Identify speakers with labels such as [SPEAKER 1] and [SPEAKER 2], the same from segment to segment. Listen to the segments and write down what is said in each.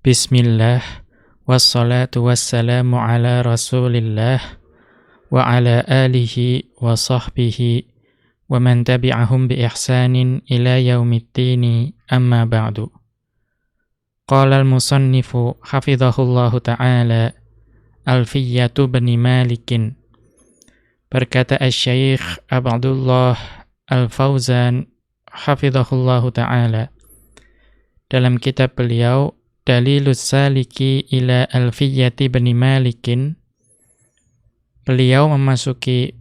[SPEAKER 1] Bismillah Wassalatu wassalamu ala rasulillah Wa ala alihi wa sahbihi Wa man tabi'ahum bi ihsanin ila yaumiddini amma ba'du Qala al-musannifu hafidhahullahu ta'ala Alfiyatu bani malikin Berkata al-syaikh Abdullah al-Fawzan Hafidhahullahu ta'ala Dalam kitab beliau Dalilus saliki ila alfiyati bani malikin. Beliau memasuki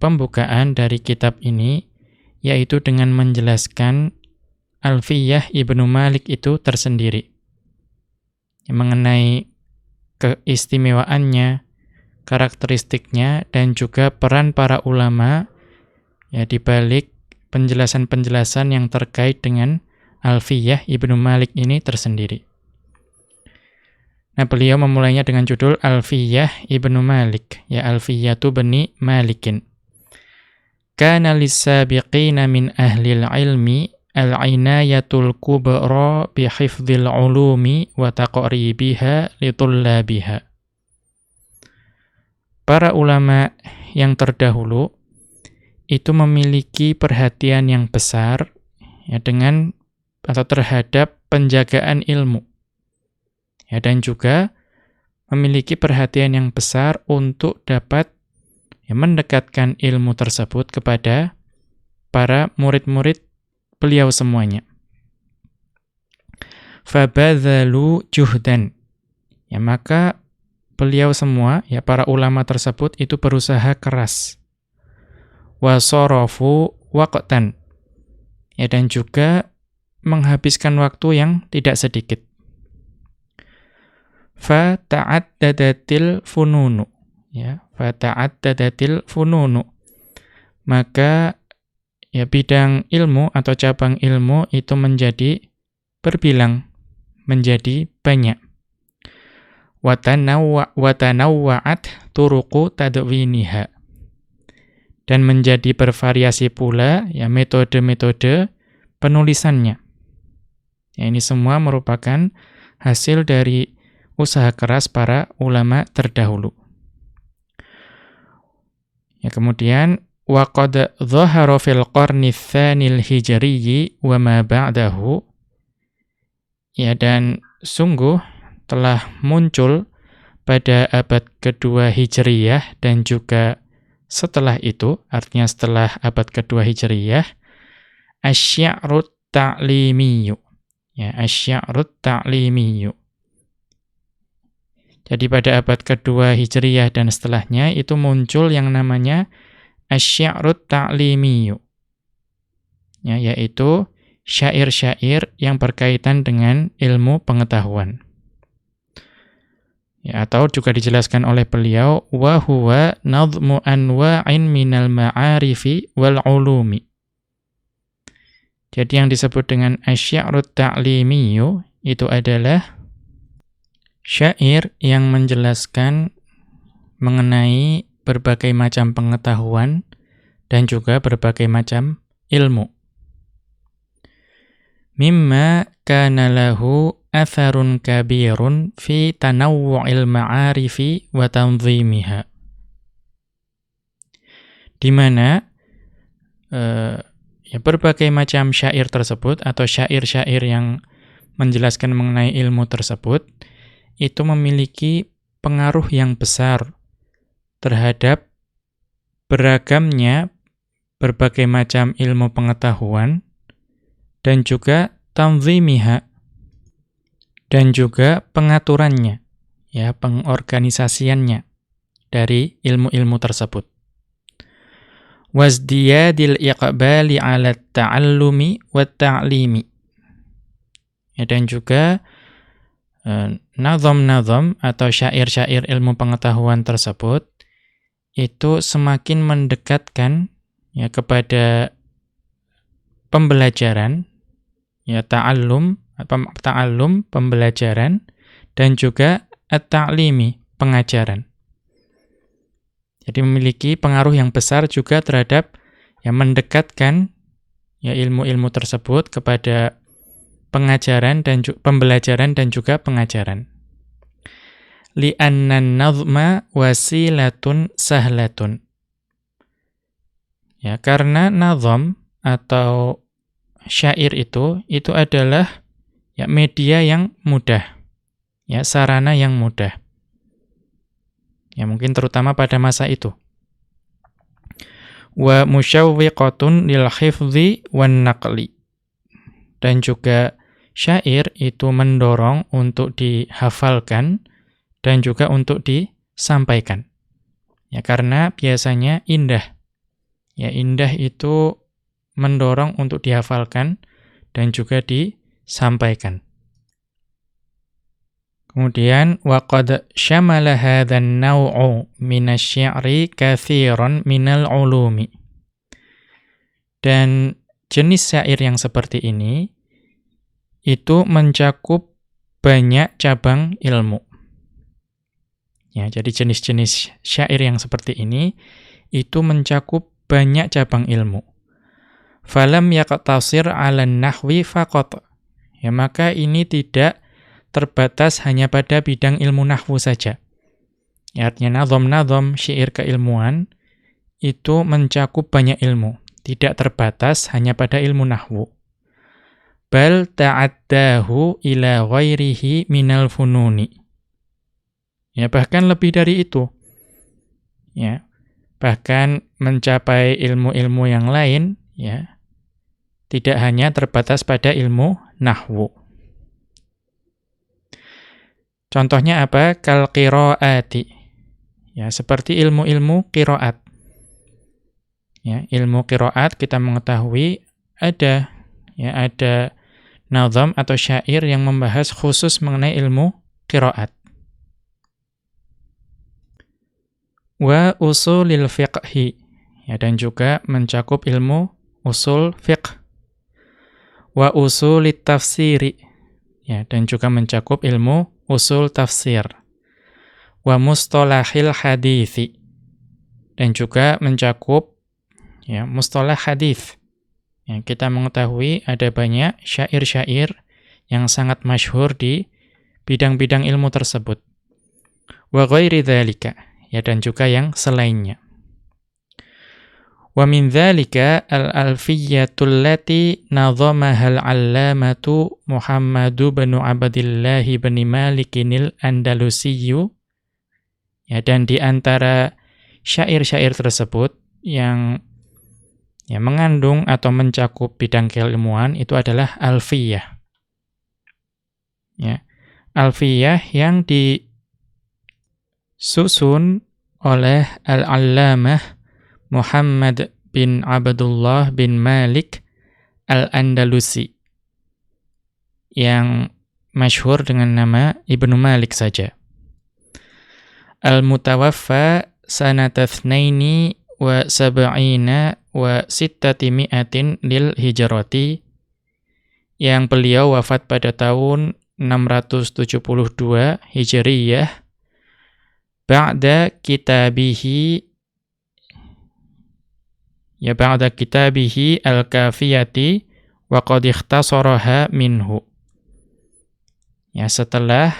[SPEAKER 1] pembukaan dari kitab ini yaitu dengan menjelaskan Alfiyah Ibnu Malik itu tersendiri. Mengenai keistimewaannya, karakteristiknya dan juga peran para ulama ya di balik penjelasan-penjelasan yang terkait dengan Alfiyah Ibnu Malik ini tersendiri. Nah, beliau memulainya dengan judul Alfiyah Ibnu Malik, ya Alfiyatu bani Malikin. Kana lis-sabiqina min ahli ilmi al-inayatul kubra bi hifdzil ulumi wa taqribiha li tullabiha. Para ulama yang terdahulu itu memiliki perhatian yang besar ya dengan atau terhadap penjagaan ilmu. Ya, dan juga memiliki perhatian yang besar untuk dapat ya, mendekatkan ilmu tersebut kepada para murid-murid beliau semuanya. Fabadhalu juhdan. Ya, maka beliau semua, ya para ulama tersebut itu berusaha keras. Wasorofu waqtan. Ya, dan juga menghabiskan waktu yang tidak sedikit. Fa ta'addadatil fununu. Ya, fa ta'addadatil fununu. Maka ya bidang ilmu atau cabang ilmu itu menjadi berbilang, menjadi banyak. Watanawwa watanawwa'at turuqu tadwiniha. Dan menjadi bervariasi pula ya metode-metode penulisannya. Ya, ini semua merupakan hasil dari usaha keras para ulama terdahulu. Ya, kemudian waqad dhahara fil qarni tsanil hijriyyi wa ma ba'dahu ya dan sungguh telah muncul pada abad kedua Hijriyah dan juga setelah itu, artinya setelah abad kedua Hijriyah, ta'limiyyu ya asy'arut ta'limiyyu jadi pada abad kedua Hijriyah dan setelahnya itu muncul yang namanya asy'arut ta'limiyyu ya yaitu syair-syair yang berkaitan dengan ilmu pengetahuan. Ya atau juga dijelaskan oleh beliau wa huwa nadhmu anwa'in minal ma'arifi wal ulumi jadi yang disebut dengan asy'arut ta'limiyu itu adalah syair yang menjelaskan mengenai berbagai macam pengetahuan dan juga berbagai macam ilmu. Mimma kana lahu atharun kabirun fi tanawwu'il ma'arifi wa tanzimiha. Di mana uh, ya berbagai macam syair tersebut atau syair-syair yang menjelaskan mengenai ilmu tersebut itu memiliki pengaruh yang besar terhadap beragamnya berbagai macam ilmu pengetahuan dan juga tanzimiha dan juga pengaturannya ya pengorganisasiannya dari ilmu-ilmu tersebut wasdiyadil iqbali ala ta'allumi wa ta'limi. Ya, dan juga uh, nazam-nazam atau syair-syair ilmu pengetahuan tersebut itu semakin mendekatkan ya kepada pembelajaran ya ta'allum ta'allum pembelajaran dan juga at-ta'limi pengajaran. Jadi memiliki pengaruh yang besar juga terhadap yang mendekatkan ya ilmu-ilmu tersebut kepada pengajaran dan pembelajaran dan juga pengajaran. Li'anna nazma wasilatun sahlatun. Ya, karena nazam atau syair itu itu adalah ya media yang mudah. Ya, sarana yang mudah. Ya, mungkin terutama pada masa itu. Wa musyawwiqatun lil hifdzi wan naqli. Dan juga syair itu mendorong untuk dihafalkan dan juga untuk disampaikan. Ya, karena biasanya indah. Ya, indah itu mendorong untuk dihafalkan dan juga disampaikan. Kemudian waqad syamala hadzan naw'u minasy-syi'ri katsiran minal ulumi. Dan jenis syair yang seperti ini itu mencakup banyak cabang ilmu. Ya, jadi jenis-jenis syair yang seperti ini itu mencakup banyak cabang ilmu. Falam yaqtasir 'ala nahwi faqat. Ya, maka ini tidak terbatas hanya pada bidang ilmu nahwu saja. Ya, artinya nazom-nazom syair keilmuan itu mencakup banyak ilmu, tidak terbatas hanya pada ilmu nahwu. Bal ta'addahu ila ghairihi minal fununi. Ya, bahkan lebih dari itu. Ya. Bahkan mencapai ilmu-ilmu yang lain, ya. Tidak hanya terbatas pada ilmu nahwu. Contohnya apa? Kal qiraati. Ya, seperti ilmu-ilmu qiraat. Ya, ilmu qiraat kita mengetahui ada ya ada nazam atau syair yang membahas khusus mengenai ilmu qiraat. Wa usulil fiqhi. Ya, dan juga mencakup ilmu usul fiqh. Wa usulit tafsiri. Ya, dan juga mencakup ilmu usul tafsir wa mustalahil hadithi dan juga mencakup ya mustalah hadis. Ya, kita mengetahui ada banyak syair-syair yang sangat masyhur di bidang-bidang ilmu tersebut. Wa ghairi dzalika, ya dan juga yang selainnya. Wa min dzalika al-alfiyatul lati nadhamaha al-allamatu Muhammadu bin Abdullah bin Malikinil Andalusiyyu ya dan di antara syair-syair tersebut yang ya mengandung atau mencakup bidang keilmuan itu adalah alfiyah. Ya. Alfiyah yang disusun oleh Al-Allamah Muhammad bin Abdullah bin Malik Al-Andalusi yang masyhur dengan nama Ibnu Malik saja. Al-mutawaffa sanata thnaini wa sab'ina wa sittati mi'atin lil hijrati yang beliau wafat pada tahun 672 Hijriyah ba'da kitabihi ya ba'da kitabihi al-kafiyati wa qad ikhtasaraha minhu. Ya setelah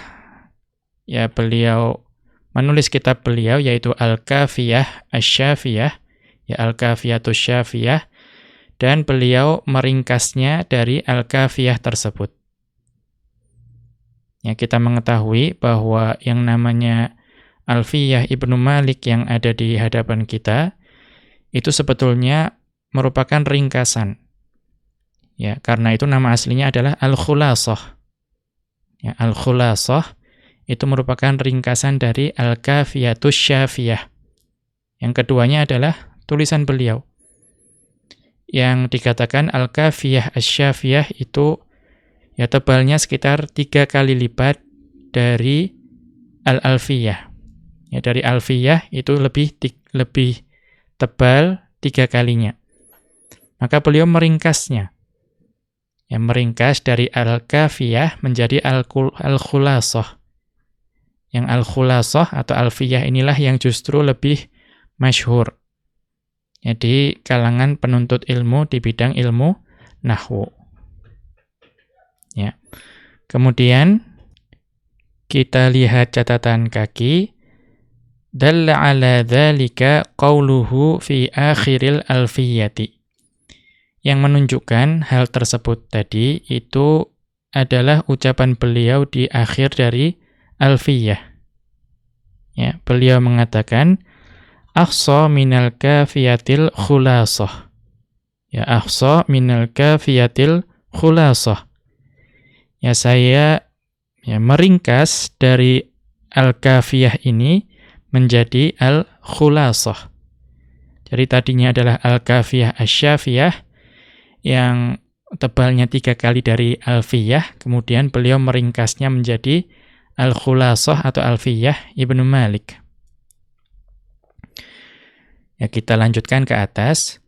[SPEAKER 1] ya beliau menulis kitab beliau yaitu Al-Kafiyah Asy-Syafiyah, ya Al-Kafiyatus Syafiyah dan beliau meringkasnya dari Al-Kafiyah tersebut. Ya kita mengetahui bahwa yang namanya Alfiyah Ibnu Malik yang ada di hadapan kita itu sebetulnya merupakan ringkasan. Ya, karena itu nama aslinya adalah Al-Khulasah. Ya, Al-Khulasah itu merupakan ringkasan dari Al-Kafiyatus Syafiyah. Yang keduanya adalah tulisan beliau. Yang dikatakan Al-Kafiyah Asy-Syafiyah itu ya tebalnya sekitar tiga kali lipat dari Al-Alfiyah. Ya, dari Alfiyah itu lebih lebih tebal tiga kalinya. Maka beliau meringkasnya. Yang meringkas dari Al-Kafiyah menjadi Al-Khulasah. Yang Al-Khulasah atau Alfiyah inilah yang justru lebih masyhur. Jadi kalangan penuntut ilmu di bidang ilmu nahwu. Ya. Kemudian kita lihat catatan kaki dalla ala dzalika qauluhu fi akhiril alfiyati yang menunjukkan hal tersebut tadi itu adalah ucapan beliau di akhir dari alfiyah. Ya beliau mengatakan ahsa minal kafiyatil khulasah. Ya ahsa minal kafiyatil khulasah. Ya saya ya meringkas dari al-kafiyah ini menjadi al-khulasah. Jadi tadinya adalah al-kafiyah asyafiyah yang tebalnya tiga kali dari alfiyah, kemudian beliau meringkasnya menjadi al-khulasah atau alfiyah Ibnu Malik. Ya kita lanjutkan ke atas.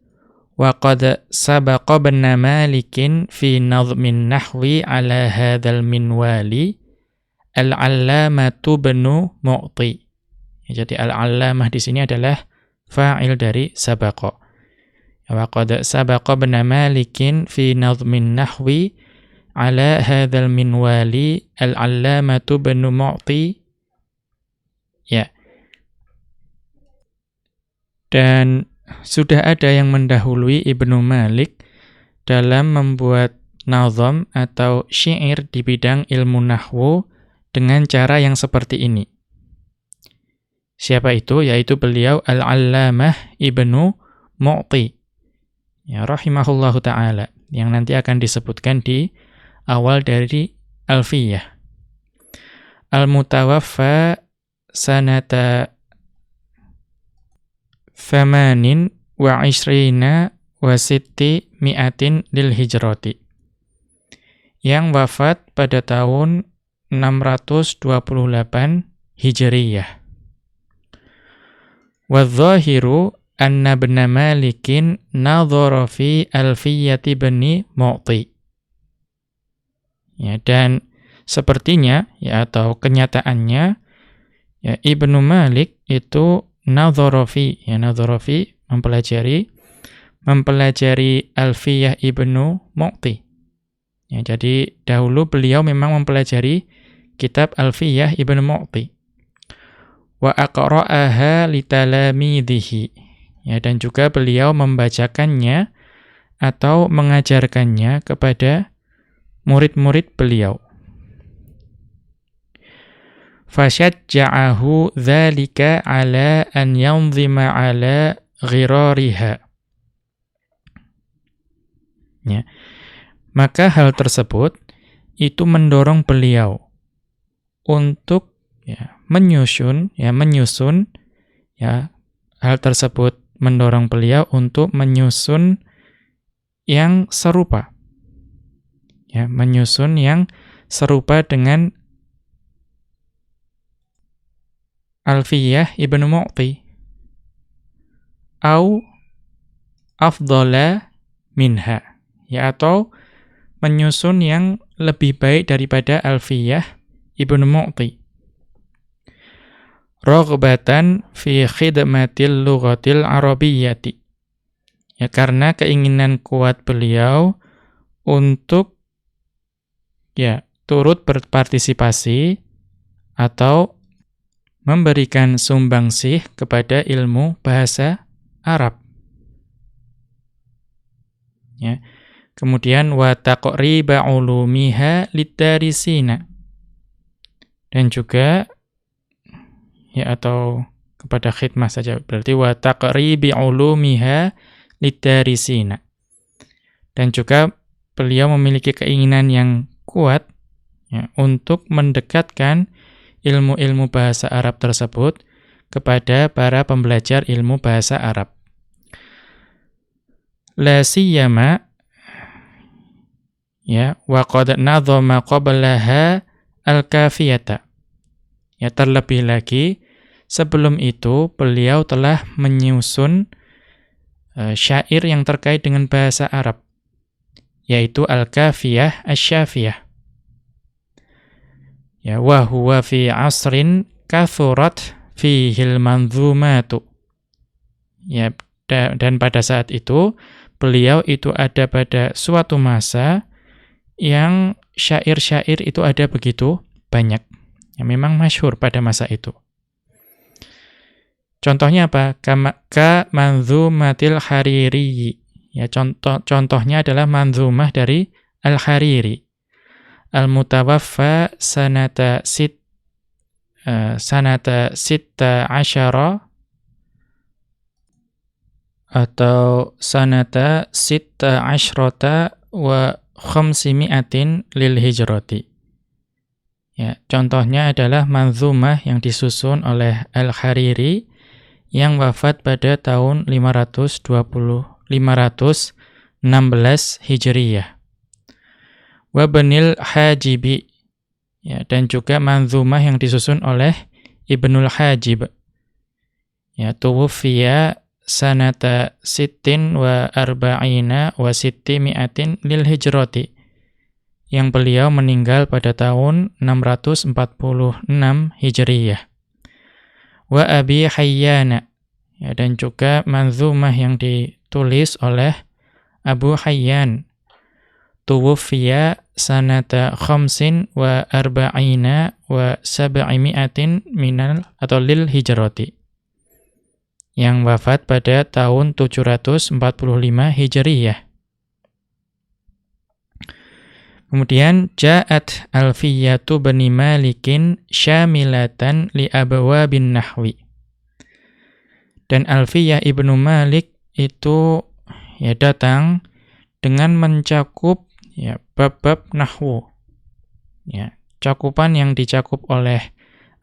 [SPEAKER 1] Wa qad sabaqa binna Malikin fi nadhmin nahwi ala hadzal minwali al-allamatu bnu Mu'ti. Ya, jadi al-allamah di sini adalah fa'il dari sabaqa. Wa qad sabaqa ibn Malikin fi nadhmin nahwi ala hadzal minwali al-allamatu ibn Mu'ti. Ya. Dan sudah ada yang mendahului Ibnu Malik dalam membuat nazam atau syair di bidang ilmu nahwu dengan cara yang seperti ini. Siapa itu? Yaitu beliau Al-Allamah Ibnu Mu'ti. Ya, rahimahullahu ta'ala. Yang nanti akan disebutkan di awal dari Alfiyah. Al-Mutawaffa sanata Thamanin wa isrina wa sitti mi'atin lil hijrati. Yang wafat pada tahun 628 Hijriyah. Wadzahiru anna ibn Malikin nadhara fi alfiyati bani Mu'ti. Ya, dan sepertinya ya atau kenyataannya ya Ibnu Malik itu nadhara ya nadhara mempelajari mempelajari Alfiyah Ibnu Mu'ti. Ya, jadi dahulu beliau memang mempelajari kitab Alfiyah Ibnu Mu'ti wa aqra'aha litalamidhihi. Ya, dan juga beliau membacakannya atau mengajarkannya kepada murid-murid beliau. Fashajja'ahu dzalika ala an yanzima ala ghirariha. Ya. Maka hal tersebut itu mendorong beliau untuk ya, menyusun ya menyusun ya hal tersebut mendorong beliau untuk menyusun yang serupa. Ya menyusun yang serupa dengan Alfiyah Ibnu Mu'ti. Au afdhala minha ya atau menyusun yang lebih baik daripada Alfiyah Ibnu Mu'ti raghbatan fi khidmatil lughatil arabiyyati. Ya karena keinginan kuat beliau untuk ya turut berpartisipasi atau memberikan sumbangsih kepada ilmu bahasa Arab. Ya. Kemudian wa taqriba ulumiha lidarisina. Dan juga ya atau kepada khidmah saja. Berarti wa taqribi ulumiha lidarisina dan juga beliau memiliki keinginan yang kuat ya, untuk mendekatkan ilmu-ilmu bahasa Arab tersebut kepada para pembelajar ilmu bahasa Arab. La siyama ya wa qad nadhama qablaha al-kafiyata Ya terlebih lagi sebelum itu beliau telah menyusun uh, syair yang terkait dengan bahasa Arab yaitu Al-Kafiyah Asy-Syafiyah. Ya wa huwa fi asrin kathurat fihil manzumatu. Ya dan pada saat itu beliau itu ada pada suatu masa yang syair-syair itu ada begitu banyak. Yang memang masyhur pada masa itu. Contohnya apa? Ka manzumatil hariri. Ya, contoh contohnya adalah manzumah dari Al-Hariri. Al-mutawaffa sanata sit uh, sanata sitta asyara atau sanata sitta asyrata wa khamsimi'atin lil hijrati. Ya, contohnya adalah manzumah yang disusun oleh Al-Hariri yang wafat pada tahun 520 516 Hijriyah. Wa Banil Hajibi ya dan juga manzumah yang disusun oleh Ibnul Hajib. Ya, tuwfiya sanata sittin wa arba'ina wa sitti mi'atin lil hijrati yang beliau meninggal pada tahun 646 Hijriyah. Wa Abi Hayyana ya, dan juga manzumah yang ditulis oleh Abu Hayyan tuwfiya sanata khamsin wa arba'ina wa sab'imi'atin minal atau lil hijrati yang wafat pada tahun 745 Hijriyah. Kemudian ja'at alfiyatu bani Malikin syamilatan li bin nahwi. Dan Alfiyah Ibnu Malik itu ya datang dengan mencakup ya bab-bab nahwu. Ya, cakupan yang dicakup oleh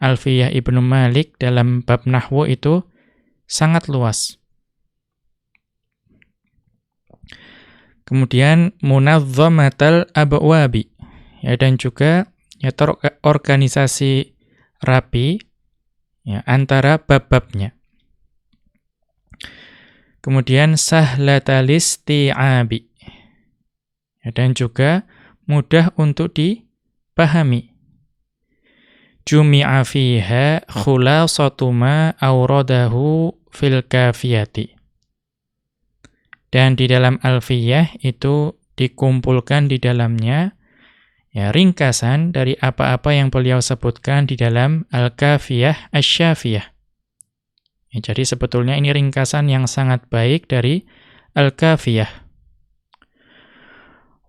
[SPEAKER 1] Alfiyah Ibnu Malik dalam bab nahwu itu sangat luas. Kemudian munazzamatal abwabi ya dan juga ya organisasi rapi ya antara bab-babnya. Kemudian sahlatalisti'abi ya, dan juga mudah untuk dipahami. Jumi'a fiha khulasatu ma awradahu fil kafiyati. Dan di dalam alfiyah itu dikumpulkan di dalamnya ya ringkasan dari apa-apa yang beliau sebutkan di dalam al-kafiyah asy-syafiyah. Ya, jadi sebetulnya ini ringkasan yang sangat baik dari al-kafiyah.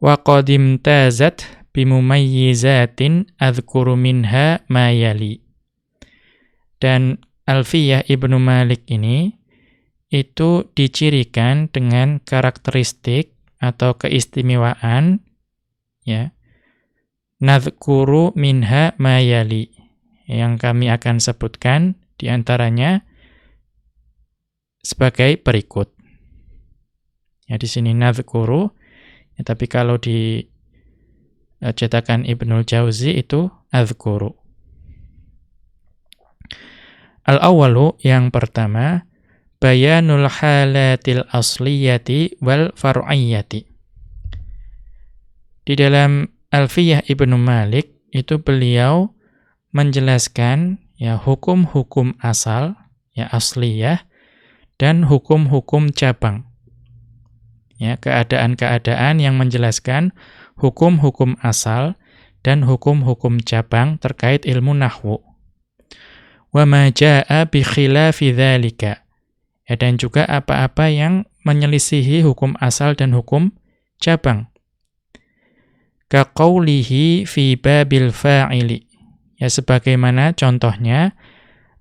[SPEAKER 1] Wa qadim tazat bimumayyizatin adhkuru minha ma yali. Dan Alfiyah Ibnu Malik ini itu dicirikan dengan karakteristik atau keistimewaan ya. Nadhkuru minha mayali yang kami akan sebutkan di antaranya sebagai berikut. Ya di sini nadhkuru ya, tapi kalau di uh, cetakan Ibnul Jauzi itu azkuru Al-awwalu yang pertama bayanul halatil asliyati wal far'iyyati. Di dalam Alfiyah Ibnu Malik itu beliau menjelaskan ya hukum-hukum asal ya asliyah dan hukum-hukum cabang. Ya, keadaan-keadaan yang menjelaskan hukum-hukum asal dan hukum-hukum cabang terkait ilmu nahwu wa ma jaa bi khilafi dzalika. Ya, dan juga apa-apa yang menyelisihi hukum asal dan hukum cabang. Ka qawlihi fi babil fa'ili. Ya sebagaimana contohnya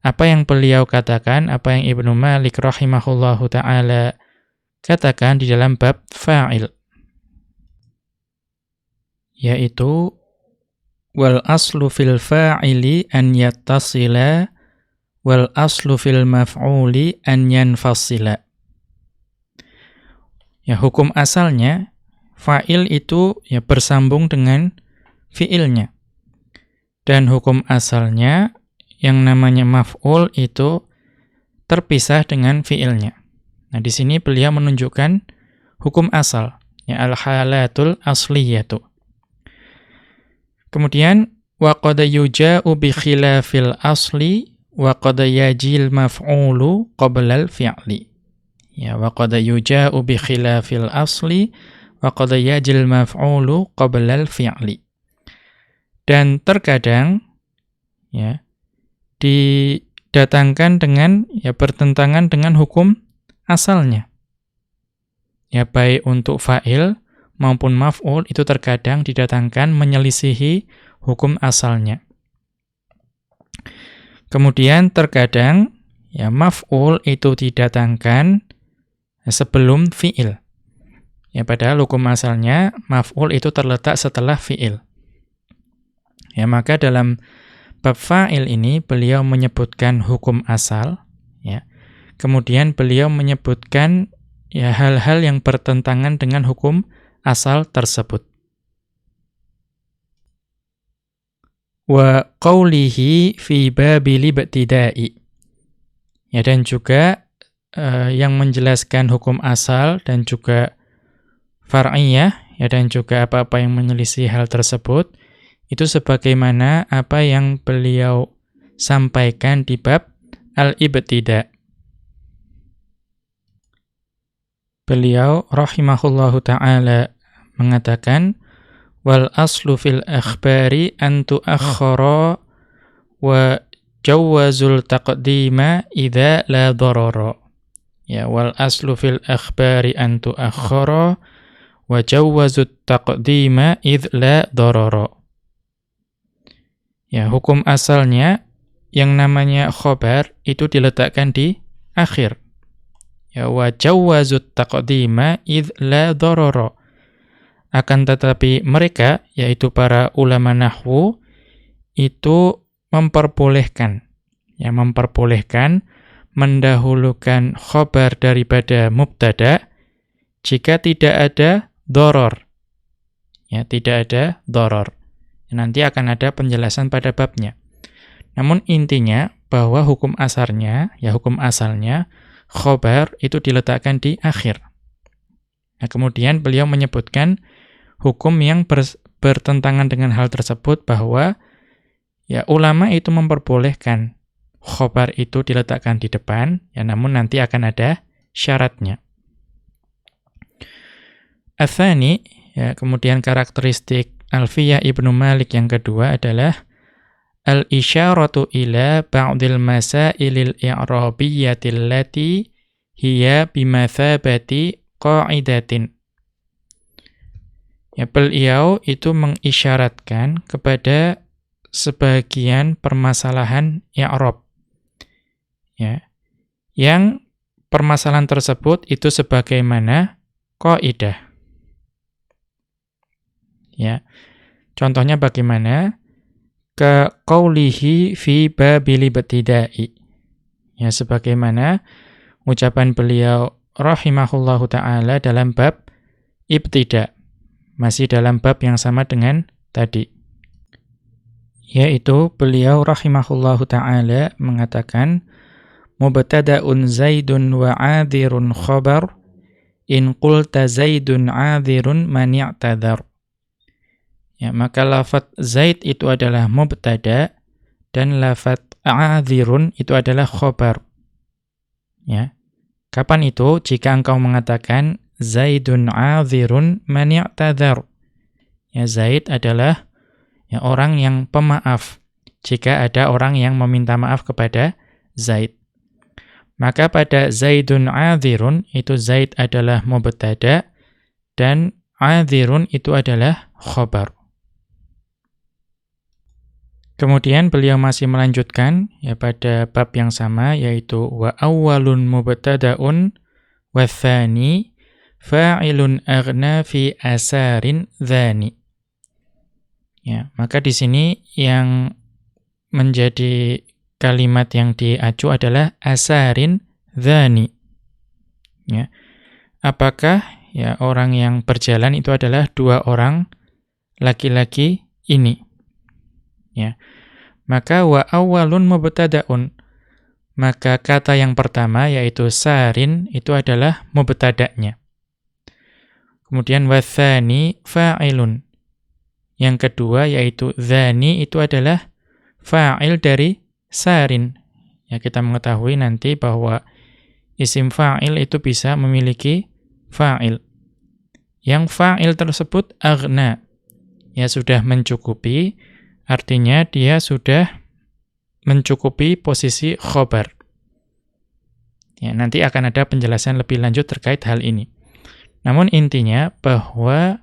[SPEAKER 1] apa yang beliau katakan, apa yang Ibnu Malik rahimahullahu taala katakan di dalam bab fa'il. Yaitu wal aslu fil fa'ili an yattasila wal aslu fil maf'uli an yanfasila. Ya hukum asalnya fa'il itu ya bersambung dengan fiilnya. Dan hukum asalnya yang namanya maf'ul itu terpisah dengan fiilnya. Nah, di sini beliau menunjukkan hukum asal, ya al-halatul asliyatu. Kemudian wa qad yuja'u bi khilafil asli wa qad yajil maf'ulu qabla al-fi'li. Ya wa qad yuja'u bi khilafil asli wa qad yajil maf'ulu qabla al-fi'li. Dan terkadang ya didatangkan dengan ya bertentangan dengan hukum asalnya. Ya baik untuk fa'il maupun maf'ul itu terkadang didatangkan menyelisihi hukum asalnya. Kemudian terkadang ya maf'ul itu didatangkan sebelum fi'il. Ya padahal hukum asalnya maf'ul itu terletak setelah fi'il. Ya maka dalam bab fa'il ini beliau menyebutkan hukum asal ya. Kemudian beliau menyebutkan ya hal-hal yang bertentangan dengan hukum asal tersebut. Wa qawlihi fi babil ibtida'i. Ya dan juga uh, yang menjelaskan hukum asal dan juga far'iyah ya dan juga apa-apa yang menyelisih hal tersebut itu sebagaimana apa yang beliau sampaikan di bab al-ibtida. Beliau rahimahullahu taala mengatakan wal aslu fil akhbari an tuakhkhara wa jawazul taqdima idza la darara. Ya wal aslu fil akhbari an tuakhkhara wa jawazut taqdima idza la darara. Ya, hukum asalnya yang namanya khobar itu diletakkan di akhir. Ya wa jawazut taqdima id la darara. Akan tetapi mereka yaitu para ulama nahwu itu memperbolehkan ya memperbolehkan mendahulukan khobar daripada mubtada jika tidak ada doror. Ya, tidak ada doror. Nanti akan ada penjelasan pada babnya. Namun intinya bahwa hukum asarnya, ya hukum asalnya, khobar itu diletakkan di akhir. Nah, kemudian beliau menyebutkan hukum yang ber, bertentangan dengan hal tersebut bahwa ya ulama itu memperbolehkan khobar itu diletakkan di depan, ya namun nanti akan ada syaratnya. Athani, ya kemudian karakteristik Alfiyah Ibnu Malik yang kedua adalah al-isyaratu ila ba'dil masailil i'rabiyyati allati hiya bimathabati qa'idatin. Ya, beliau itu mengisyaratkan kepada sebagian permasalahan i'rab. Ya. Yang permasalahan tersebut itu sebagaimana qaidah. Ya. Contohnya bagaimana? ke qawlihi fi babil ibtida'i. Ya sebagaimana ucapan beliau rahimahullahu taala dalam bab ibtida. Masih dalam bab yang sama dengan tadi. Yaitu beliau rahimahullahu taala mengatakan mubtada'un zaidun wa 'adhirun khabar in qulta zaidun 'adhirun man i'tadhar. Ya, maka lafat Zaid itu adalah mubtada dan lafat a'adhirun itu adalah khobar. Ya. Kapan itu? Jika engkau mengatakan Zaidun a'adhirun man i'tadhar. Ya, Zaid adalah ya, orang yang pemaaf. Jika ada orang yang meminta maaf kepada Zaid. Maka pada Zaidun a'adhirun itu Zaid adalah mubtada dan a'adhirun itu adalah khobar. Kemudian beliau masih melanjutkan ya pada bab yang sama yaitu wa awwalun mubtada'un wa tsani fa'ilun aghna fi asarin dzani. Ya, maka di sini yang menjadi kalimat yang diacu adalah asarin dzani. Ya. Apakah ya orang yang berjalan itu adalah dua orang laki-laki ini? Ya. Maka wa awalun mubtada'un. Maka kata yang pertama yaitu sarin itu adalah mubtada'nya. Kemudian wathani fa'ilun. Yang kedua yaitu dhani itu adalah fa'il dari sarin. Ya kita mengetahui nanti bahwa isim fa'il itu bisa memiliki fa'il. yang fa'il tersebut aghna. Ya sudah mencukupi, artinya dia sudah mencukupi posisi khobar. Ya, nanti akan ada penjelasan lebih lanjut terkait hal ini. Namun intinya bahwa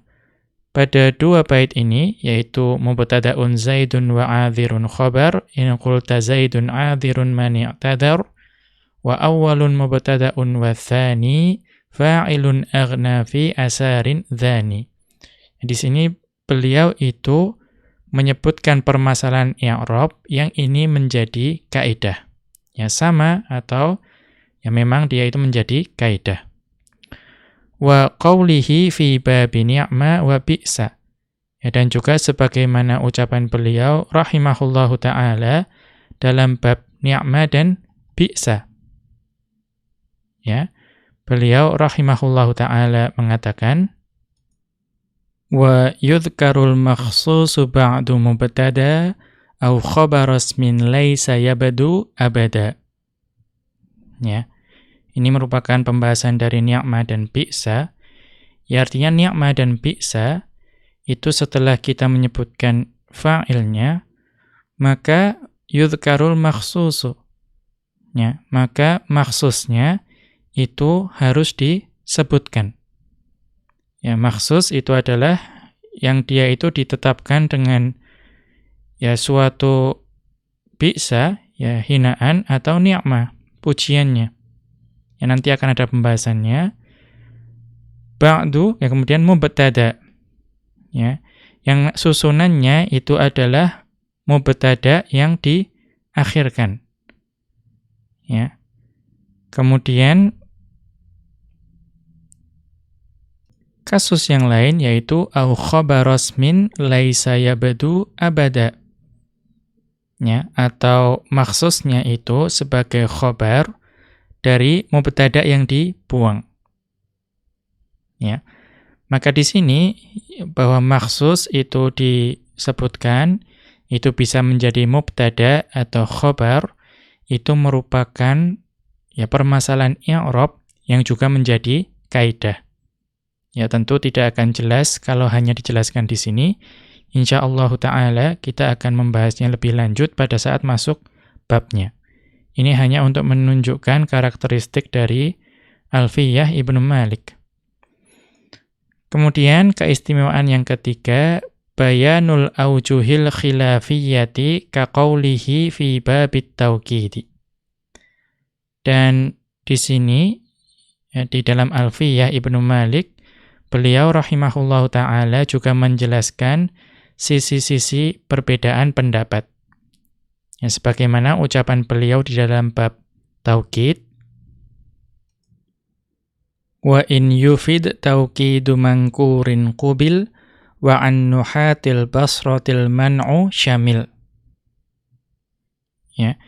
[SPEAKER 1] pada dua bait ini yaitu mubtada'un zaidun wa 'adhirun khabar in qulta zaidun 'adhirun man i'tadhar wa awwalun mubtada'un wa tsani fa'ilun aghna fi asarin dhani. Di sini beliau itu menyebutkan permasalahan i'rab yang ini menjadi kaidah. Ya sama atau ya memang dia itu menjadi kaidah wa qawlihi fi babi ni'ma wa bi'sa. Ya, dan juga sebagaimana ucapan beliau rahimahullahu taala dalam bab ni'ma dan bi'sa. Ya. Beliau rahimahullahu taala mengatakan wa yudhkarul makhsusu ba'du mubtada au khabar min laisa yabadu abada. Ya. Ini merupakan pembahasan dari ni'ma dan bi'sa. Ya artinya ni'ma dan bi'sa itu setelah kita menyebutkan fa'ilnya, maka yudhkarul makhsusu. Ya, maka maksusnya itu harus disebutkan. Ya, maksus itu adalah yang dia itu ditetapkan dengan ya suatu bisa, ya hinaan atau ni'mah, pujiannya yang nanti akan ada pembahasannya. Ba'du, ya kemudian mubtada. Ya. Yang susunannya itu adalah mubtada yang diakhirkan. Ya. Kemudian kasus yang lain yaitu au khabaras min laisa yabadu abada. Ya, atau maksusnya itu sebagai khobar dari mubtada yang dibuang. Ya. Maka di sini bahwa maksus itu disebutkan itu bisa menjadi mubtada atau khobar itu merupakan ya permasalahan i'rab yang juga menjadi kaidah. Ya tentu tidak akan jelas kalau hanya dijelaskan di sini. Insyaallah taala kita akan membahasnya lebih lanjut pada saat masuk babnya. Ini hanya untuk menunjukkan karakteristik dari Alfiyah Ibnu Malik. Kemudian keistimewaan yang ketiga, bayanul aujuhil khilafiyyati kaqaulihi fi babit tauqidi. Dan di sini ya, di dalam Alfiyah Ibnu Malik, beliau rahimahullahu taala juga menjelaskan sisi-sisi perbedaan pendapat. Ya, sebagaimana ucapan beliau di dalam bab taukid wa in yufid tauqidu mangkurin qubil wa an nuhatil basratil man'u syamil. Ya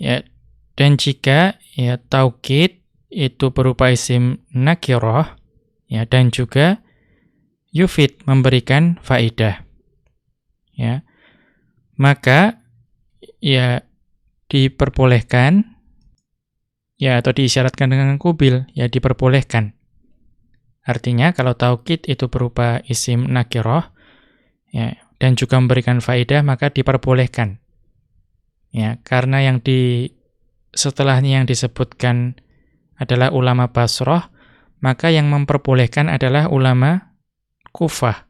[SPEAKER 1] ya dan jika ya taukid itu berupa isim nakirah ya dan juga yufid memberikan faidah ya maka ya diperbolehkan ya atau diisyaratkan dengan kubil ya diperbolehkan. Artinya kalau taukid itu berupa isim nakiroh ya dan juga memberikan faidah maka diperbolehkan. Ya, karena yang di setelahnya yang disebutkan adalah ulama Basroh, maka yang memperbolehkan adalah ulama Kufah.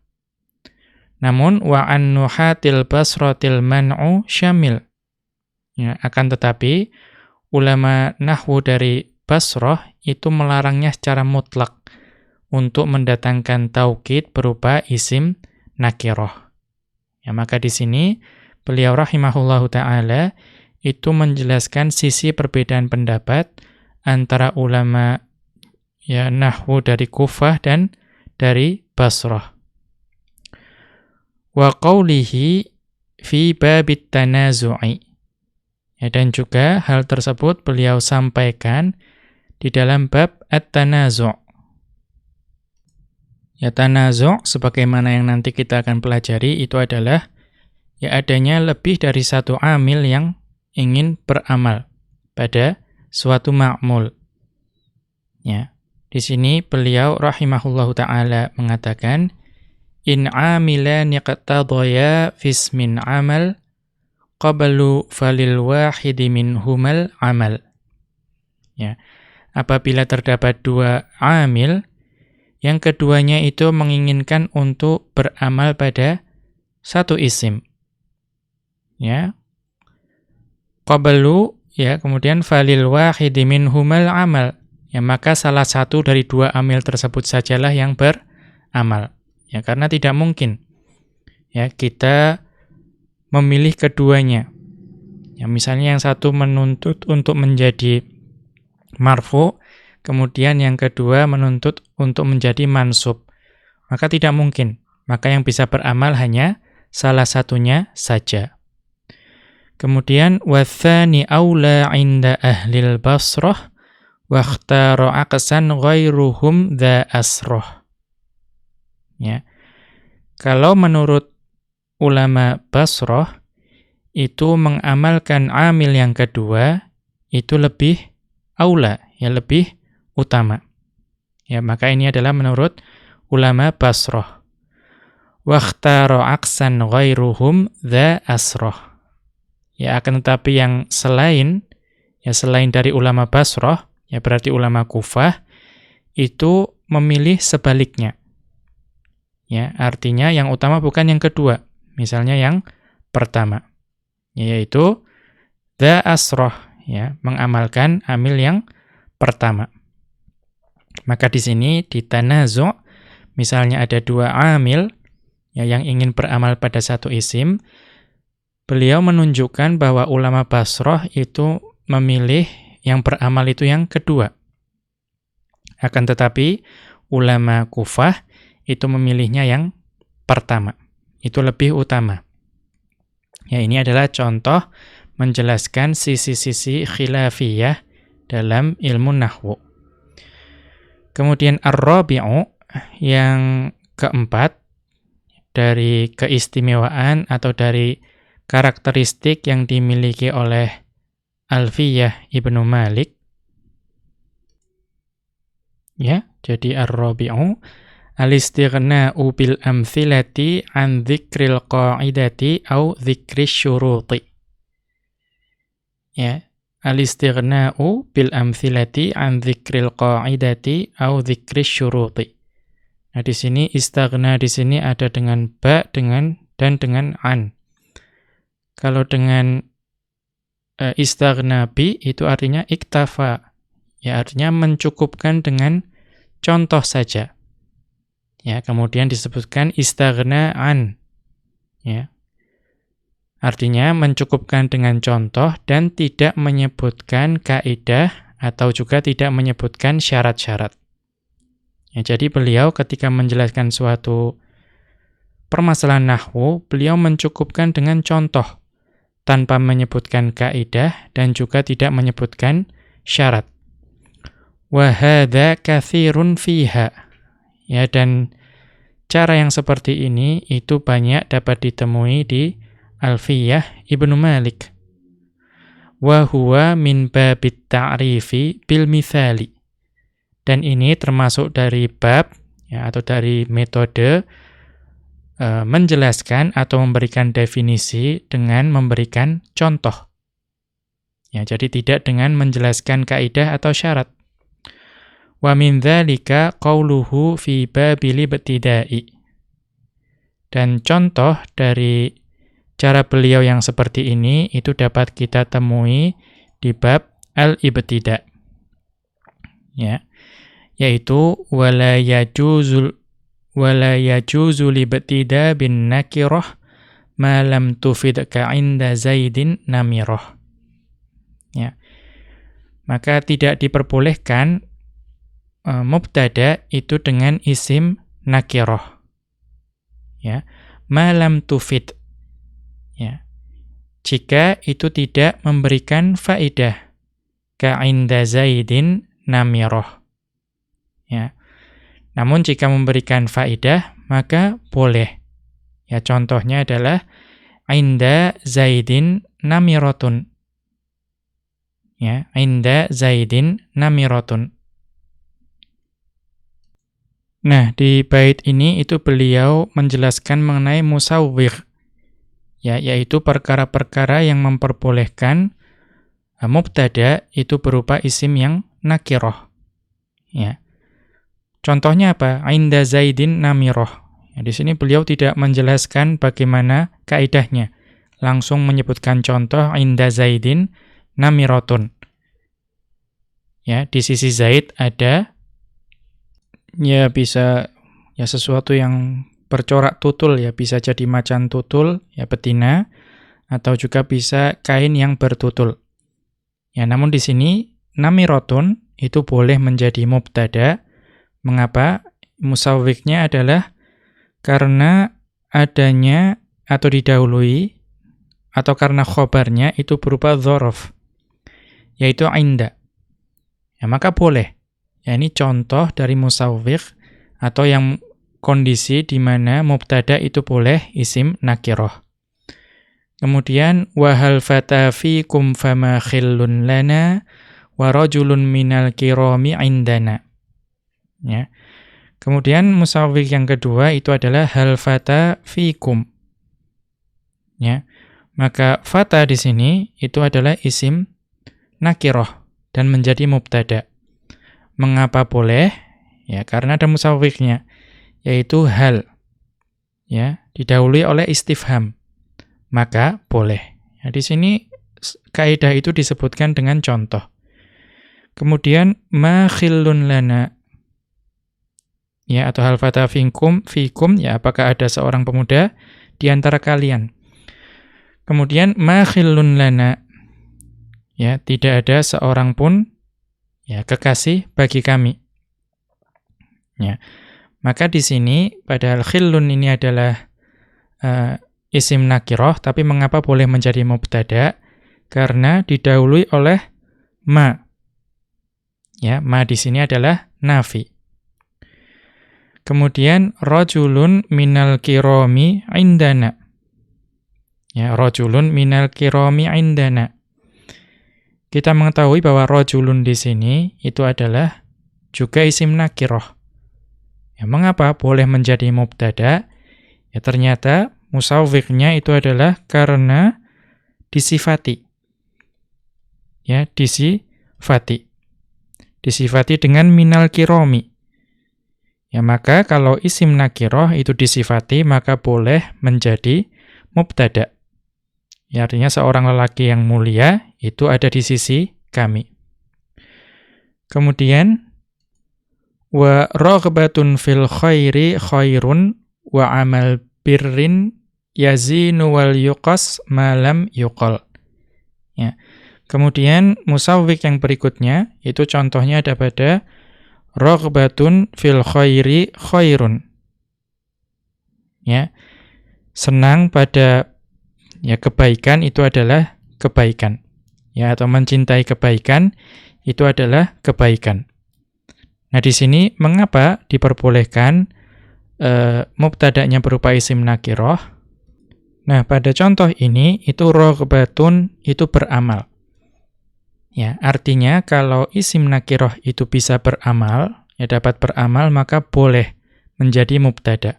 [SPEAKER 1] Namun wa an nuhatil basratil man'u syamil. Ya, akan tetapi ulama nahwu dari Basrah itu melarangnya secara mutlak untuk mendatangkan taukid berupa isim nakiroh. Ya, maka di sini beliau rahimahullahu taala itu menjelaskan sisi perbedaan pendapat antara ulama ya nahwu dari Kufah dan dari Basrah. Wa qawlihi fi babit tanazu'i Ya, dan juga hal tersebut beliau sampaikan di dalam bab at-tanazu'. Ya tanazu' sebagaimana yang nanti kita akan pelajari itu adalah ya adanya lebih dari satu amil yang ingin beramal pada suatu ma'mul. Ya. Di sini beliau rahimahullahu taala mengatakan in amilan yaqtadaya fismin amal qablu falil wahidi minhumal amal. Ya. Apabila terdapat dua amil, yang keduanya itu menginginkan untuk beramal pada satu isim. Ya. Qablu ya, kemudian falil wahidi minhumal amal. Ya, maka salah satu dari dua amil tersebut sajalah yang beramal. Ya, karena tidak mungkin ya kita memilih keduanya. Ya, misalnya yang satu menuntut untuk menjadi marfu, kemudian yang kedua menuntut untuk menjadi mansub. Maka tidak mungkin. Maka yang bisa beramal hanya salah satunya saja. Kemudian wathani aula inda ahlil basrah wa aqsan ghairuhum dha. Ya. Kalau menurut ulama Basroh itu mengamalkan amil yang kedua itu lebih aula, ya lebih utama. Ya, maka ini adalah menurut ulama Basroh. Wakhtaro aksan ghairuhum dha asroh. Ya, akan tetapi yang selain, ya selain dari ulama Basroh, ya berarti ulama Kufah, itu memilih sebaliknya. Ya, artinya yang utama bukan yang kedua, Misalnya yang pertama, yaitu the asroh, ya, mengamalkan amil yang pertama. Maka di sini di tanazu, misalnya ada dua amil ya, yang ingin beramal pada satu isim, beliau menunjukkan bahwa ulama Basroh itu memilih yang beramal itu yang kedua. Akan tetapi ulama Kufah itu memilihnya yang pertama itu lebih utama. Ya, ini adalah contoh menjelaskan sisi-sisi khilafiyah dalam ilmu nahwu. Kemudian ar-rabi'u yang keempat dari keistimewaan atau dari karakteristik yang dimiliki oleh Alfiyah Ibnu Malik. Ya, jadi ar-rabi'u Al-istighna'u bil amthilati an dzikril qa'idati au dzikris syuruti. Ya, al-istighna'u bil amthilati an dzikril qa'idati au dzikris syuruti. Nah, di sini istaghna di sini ada dengan ba dengan dan dengan an. Kalau dengan uh, istaghna bi itu artinya iktafa. Ya, artinya mencukupkan dengan contoh saja. Ya, kemudian disebutkan an. Ya. Artinya mencukupkan dengan contoh dan tidak menyebutkan kaidah atau juga tidak menyebutkan syarat-syarat. Ya, jadi beliau ketika menjelaskan suatu permasalahan nahwu, beliau mencukupkan dengan contoh tanpa menyebutkan kaidah dan juga tidak menyebutkan syarat. Wa hadza katsirun fiha Ya dan cara yang seperti ini itu banyak dapat ditemui di Alfiyah Ibnu Malik. Wa huwa min babit ta'rifi bil mithali. Dan ini termasuk dari bab ya atau dari metode e, menjelaskan atau memberikan definisi dengan memberikan contoh. Ya, jadi tidak dengan menjelaskan kaidah atau syarat. Wa min dzalika qauluhu fi babil ibtida'i. Dan contoh dari cara beliau yang seperti ini itu dapat kita temui di bab al-ibtida. Ya. Yaitu wala yajuzul wala yajuzul ibtida bin nakirah ma lam tufidka inda Zaidin namirah. Ya. Maka tidak diperbolehkan uh, mubtada itu dengan isim nakiroh. Ya. Malam tufid. Ya. Jika itu tidak memberikan faidah. Ka'inda zaidin namiroh. Ya. Namun jika memberikan faidah, maka boleh. Ya, contohnya adalah inda zaidin namirotun. Ya, inda zaidin namirotun. Nah, di bait ini itu beliau menjelaskan mengenai musawwir. Ya, yaitu perkara-perkara yang memperbolehkan uh, mubtada itu berupa isim yang nakiroh. Ya. Contohnya apa? Ainda Zaidin namiroh. Ya, di sini beliau tidak menjelaskan bagaimana kaidahnya. Langsung menyebutkan contoh Ainda Zaidin namirotun. Ya, di sisi Zaid ada ya bisa ya sesuatu yang bercorak tutul ya bisa jadi macan tutul ya betina atau juga bisa kain yang bertutul. Ya namun di sini namirotun itu boleh menjadi mubtada. Mengapa? Musawwiknya adalah karena adanya atau didahului atau karena khobarnya itu berupa dzaraf yaitu inda. Ya maka boleh Ya ini contoh dari musawwir atau yang kondisi di mana mubtada itu boleh isim nakiroh. Kemudian wahal fata fikum fama khillun lana wa rajulun minal kirami indana. Ya. Kemudian musawwir yang kedua itu adalah hal fata fikum. Ya. Maka fata di sini itu adalah isim nakiroh dan menjadi mubtada. Mengapa boleh? Ya, karena ada musawwiknya, yaitu hal. Ya, didahului oleh istifham. Maka boleh. Ya, di sini kaidah itu disebutkan dengan contoh. Kemudian ma khillun lana ya atau hal fata fikum fikum ya apakah ada seorang pemuda di antara kalian. Kemudian ma khillun lana ya tidak ada seorang pun ya kekasih bagi kami. Ya. Maka di sini padahal khillun ini adalah uh, isim nakiroh, tapi mengapa boleh menjadi mubtada? Karena didahului oleh ma. Ya, ma di sini adalah nafi. Kemudian rajulun minal kiromi indana. Ya, rajulun minal kiromi indana. Kita mengetahui bahwa rojulun di sini itu adalah juga isim nakiroh. Ya, mengapa boleh menjadi mubtada? Ya ternyata musawwirnya itu adalah karena disifati. Ya, disifati. Disifati dengan minal kiromi. Ya, maka kalau isim nakiroh itu disifati, maka boleh menjadi mubtada. Ya, artinya seorang lelaki yang mulia itu ada di sisi kami. Kemudian wa raghbatun fil khairi khairun wa amal birrin yazinu wal yuqas malam yuqal. Ya. Kemudian musawwik yang berikutnya itu contohnya ada pada raghbatun fil khairi khairun. Ya. Senang pada Ya, kebaikan itu adalah kebaikan. Ya, atau mencintai kebaikan itu adalah kebaikan. Nah, di sini mengapa diperbolehkan e, mubtada'nya berupa isim nakiroh? Nah, pada contoh ini itu rohbatun itu beramal. Ya, artinya kalau isim nakiroh itu bisa beramal, ya dapat beramal, maka boleh menjadi mubtada'.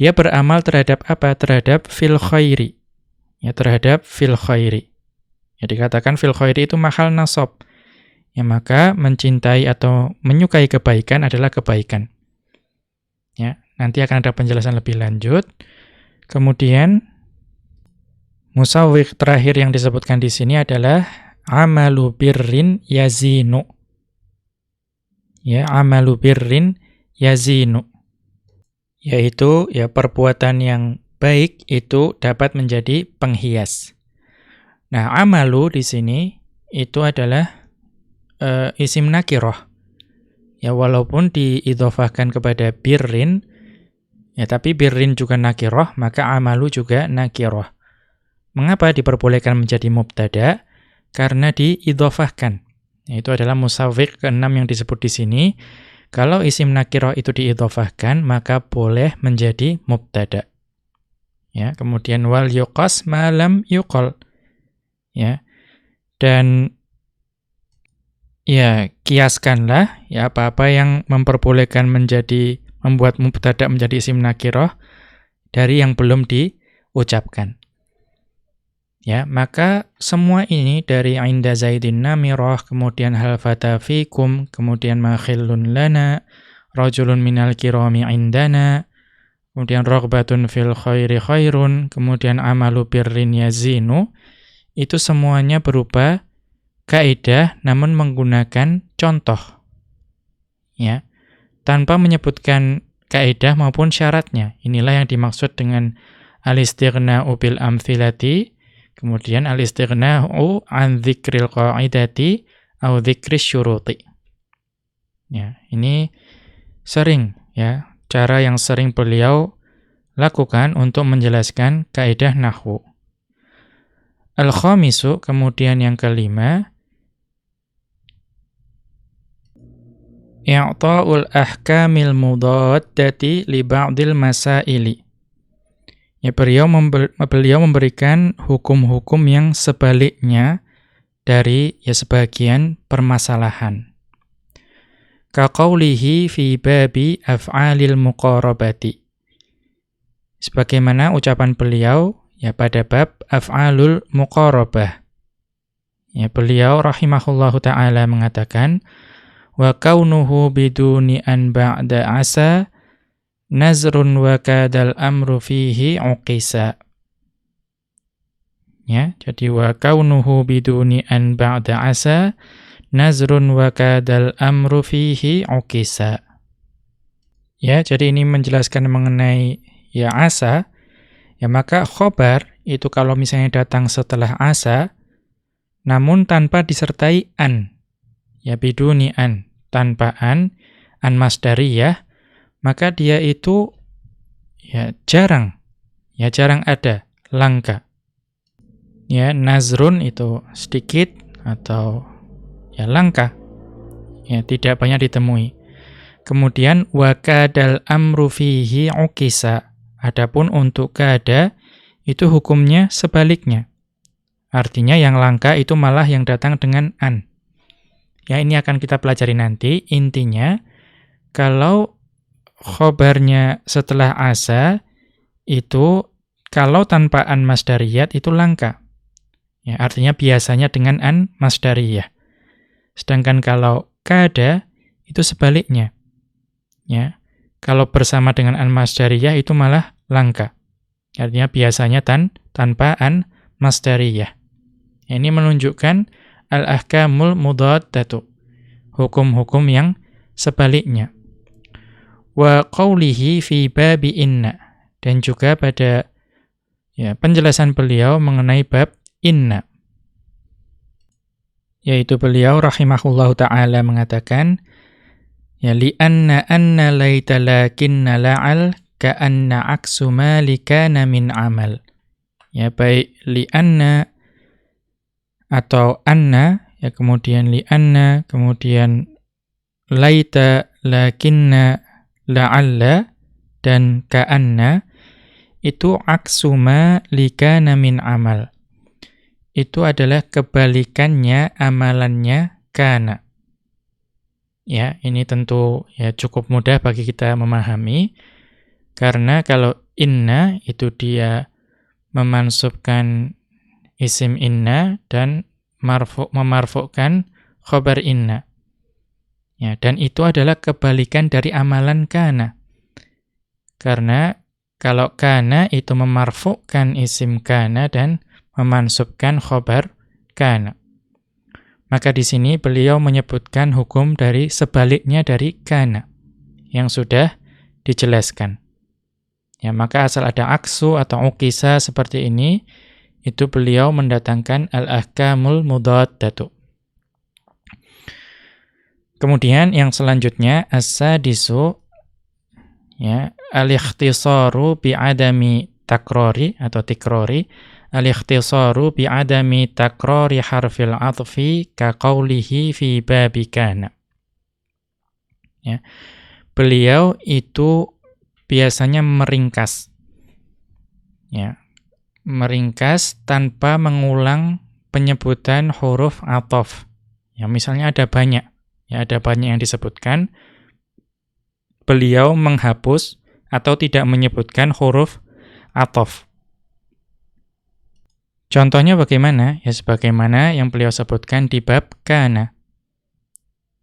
[SPEAKER 1] Dia beramal terhadap apa? Terhadap fil khairi. Ya, terhadap fil khairi. Ya, dikatakan fil khairi itu mahal nasab. Ya, maka mencintai atau menyukai kebaikan adalah kebaikan. Ya, nanti akan ada penjelasan lebih lanjut. Kemudian musawwik terakhir yang disebutkan di sini adalah amalu birrin yazinu. Ya, amalu birrin yazinu yaitu ya perbuatan yang baik itu dapat menjadi penghias. Nah, amalu di sini itu adalah uh, isim nakiroh. Ya, walaupun diidofahkan kepada birrin, ya tapi birrin juga nakiroh, maka amalu juga nakiroh. Mengapa diperbolehkan menjadi mubtada? Karena diidofahkan. Itu adalah musawik keenam yang disebut di sini kalau isim nakiroh itu diidofahkan, maka boleh menjadi mubtada. Ya, kemudian wal yuqas malam yuqal. Ya. Dan ya kiaskanlah ya apa-apa yang memperbolehkan menjadi membuat mubtada menjadi isim nakiroh dari yang belum diucapkan. Ya, maka semua ini dari inda zaidin namirah, kemudian hal fatafikum, kemudian makhillun lana, rajulun minal kirami indana, kemudian roghbatun fil khairi khairun, kemudian amalu birrin yazinu, itu semuanya berupa kaidah namun menggunakan contoh. Ya. Tanpa menyebutkan kaidah maupun syaratnya. Inilah yang dimaksud dengan al-istighna'u bil amthilati, Kemudian al-istighna'u an dzikril qa'idati au dzikris syuruti. Ya, ini sering ya, cara yang sering beliau lakukan untuk menjelaskan kaidah nahwu. Al-khamisu, kemudian yang kelima, i'ta'ul ahkamil mudaddati li ba'dil masaili. Ya, beliau, member, beliau memberikan hukum-hukum yang sebaliknya dari ya sebagian permasalahan. Kaqaulihi fi babi af'alil muqarabati. Sebagaimana ucapan beliau ya pada bab af'alul muqarabah. Ya, beliau rahimahullahu taala mengatakan wa kaunuhu biduni an ba'da asa nazrun wa kadal amru fihi uqisa. Ya, jadi wa kaunuhu biduni an ba'da asa nazrun wa kadal amru fihi uqisa. Ya, jadi ini menjelaskan mengenai ya asa, ya maka khobar itu kalau misalnya datang setelah asa, namun tanpa disertai an. Ya biduni an, tanpa an, an masdariyah, maka dia itu ya jarang ya jarang ada langka ya nazrun itu sedikit atau ya langka ya tidak banyak ditemui. Kemudian wakadal amru fihi ukisa adapun untuk kada itu hukumnya sebaliknya. Artinya yang langka itu malah yang datang dengan an. Ya ini akan kita pelajari nanti. Intinya kalau khobarnya setelah asa itu kalau tanpa an masdariyat itu langka. Ya, artinya biasanya dengan an masdariyah. Sedangkan kalau kada itu sebaliknya. Ya. Kalau bersama dengan an masdariyah itu malah langka. Artinya biasanya tan tanpa an masdariyah. Ya, ini menunjukkan al-ahkamul mudaddatu. Hukum-hukum yang sebaliknya wa qawlihi fi babi inna dan juga pada ya penjelasan beliau mengenai bab inna yaitu beliau rahimahullahu taala mengatakan ya li anna anna laita lakinna la'al ka anna aksu malikana min amal ya baik li anna atau anna ya kemudian li anna kemudian laita lakinna la'alla dan ka'anna itu aksuma likana min amal. Itu adalah kebalikannya amalannya kana. Ya, ini tentu ya cukup mudah bagi kita memahami karena kalau inna itu dia memansubkan isim inna dan marfu memarfukan khobar inna. Ya, dan itu adalah kebalikan dari amalan kana. Karena kalau kana itu memarfukkan isim kana dan memansubkan khobar kana. Maka di sini beliau menyebutkan hukum dari sebaliknya dari kana yang sudah dijelaskan. Ya, maka asal ada aksu atau ukisa seperti ini, itu beliau mendatangkan al-ahkamul mudaddatu. Kemudian yang selanjutnya as-sadisu ya al-ikhtisaru bi adami takrori atau tikrori al-ikhtisaru bi adami takrori harfil atfi ka qawlihi fi babi kana. Ya. Beliau itu biasanya meringkas. Ya. Meringkas tanpa mengulang penyebutan huruf atof Ya, misalnya ada banyak, ya ada banyak yang disebutkan. Beliau menghapus atau tidak menyebutkan huruf atof. Contohnya bagaimana? Ya sebagaimana yang beliau sebutkan di bab kana.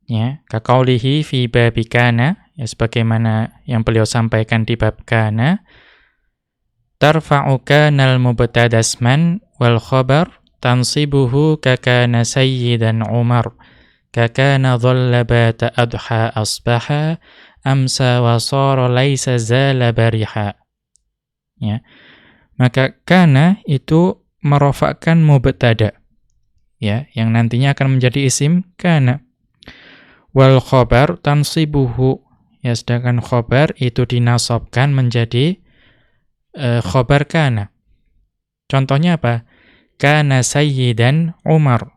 [SPEAKER 1] Ya, kakaulihi fi babi kana, ya sebagaimana yang beliau sampaikan di bab kana. Tarfa'u kanal mubtadasman wal khabar tansibuhu kakana sayyidan Umar. Kakana dhalla bata adha asbaha amsa wa sara laisa zala bariha. Ya. Maka kana itu merofakkan mubtada. Ya yang nantinya akan menjadi isim kana. Wal khobar tansibuhu. Ya sedangkan khobar itu dinasobkan menjadi uh, khobar kana. Contohnya apa? Kana sayyidan Umar.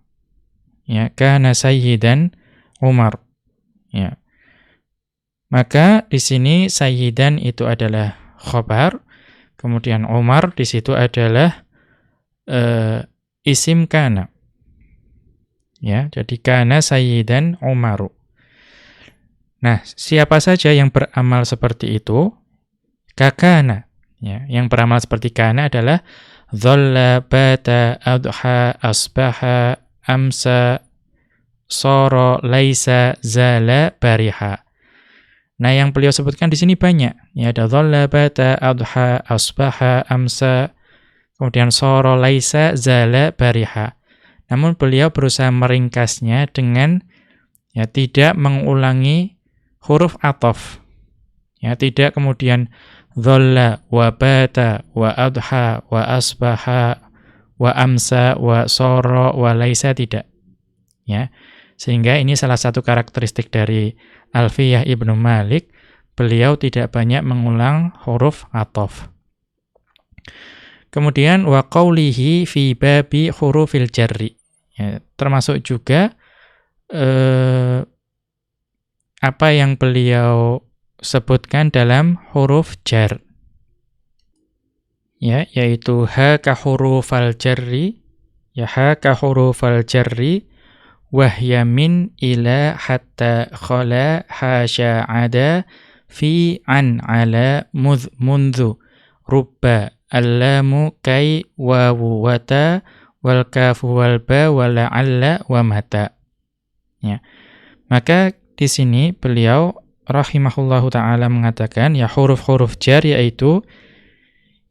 [SPEAKER 1] Ya kana sayyidan Umar. Ya. Maka di sini sayyidan itu adalah khobar kemudian Umar di situ adalah uh, isim kana. Ya, jadi kana sayyidan Umaru. Nah, siapa saja yang beramal seperti itu? Kakana. Ya, yang beramal seperti kana adalah dhalla bata adha asbaha amsa soro laisa zala bariha. Nah, yang beliau sebutkan di sini banyak. Ya, ada dhalla bata adha asbaha amsa Kemudian soro laisa zala bariha. Namun beliau berusaha meringkasnya dengan ya tidak mengulangi huruf atof. Ya, tidak kemudian dhalla wa bata wa adha wa asbaha wa amsa wa soro wa laisa tidak. Ya. Sehingga ini salah satu karakteristik dari Alfiyah Ibnu Malik, beliau tidak banyak mengulang huruf atof. Kemudian wa qawlihi fi babi hurufil jarri. Ya, termasuk juga eh, apa yang beliau sebutkan dalam huruf jar. Ya, yaitu ha ka hurufal jarri, ya ha ka hurufal jarri wahya min ila hatta khala hasya ada fi an ala mudh mundhu rubba Allamu kai wawu wata wal kafu wal ba wa la'alla wa mata. Ya. Maka di sini beliau rahimahullahu taala mengatakan ya huruf-huruf jar yaitu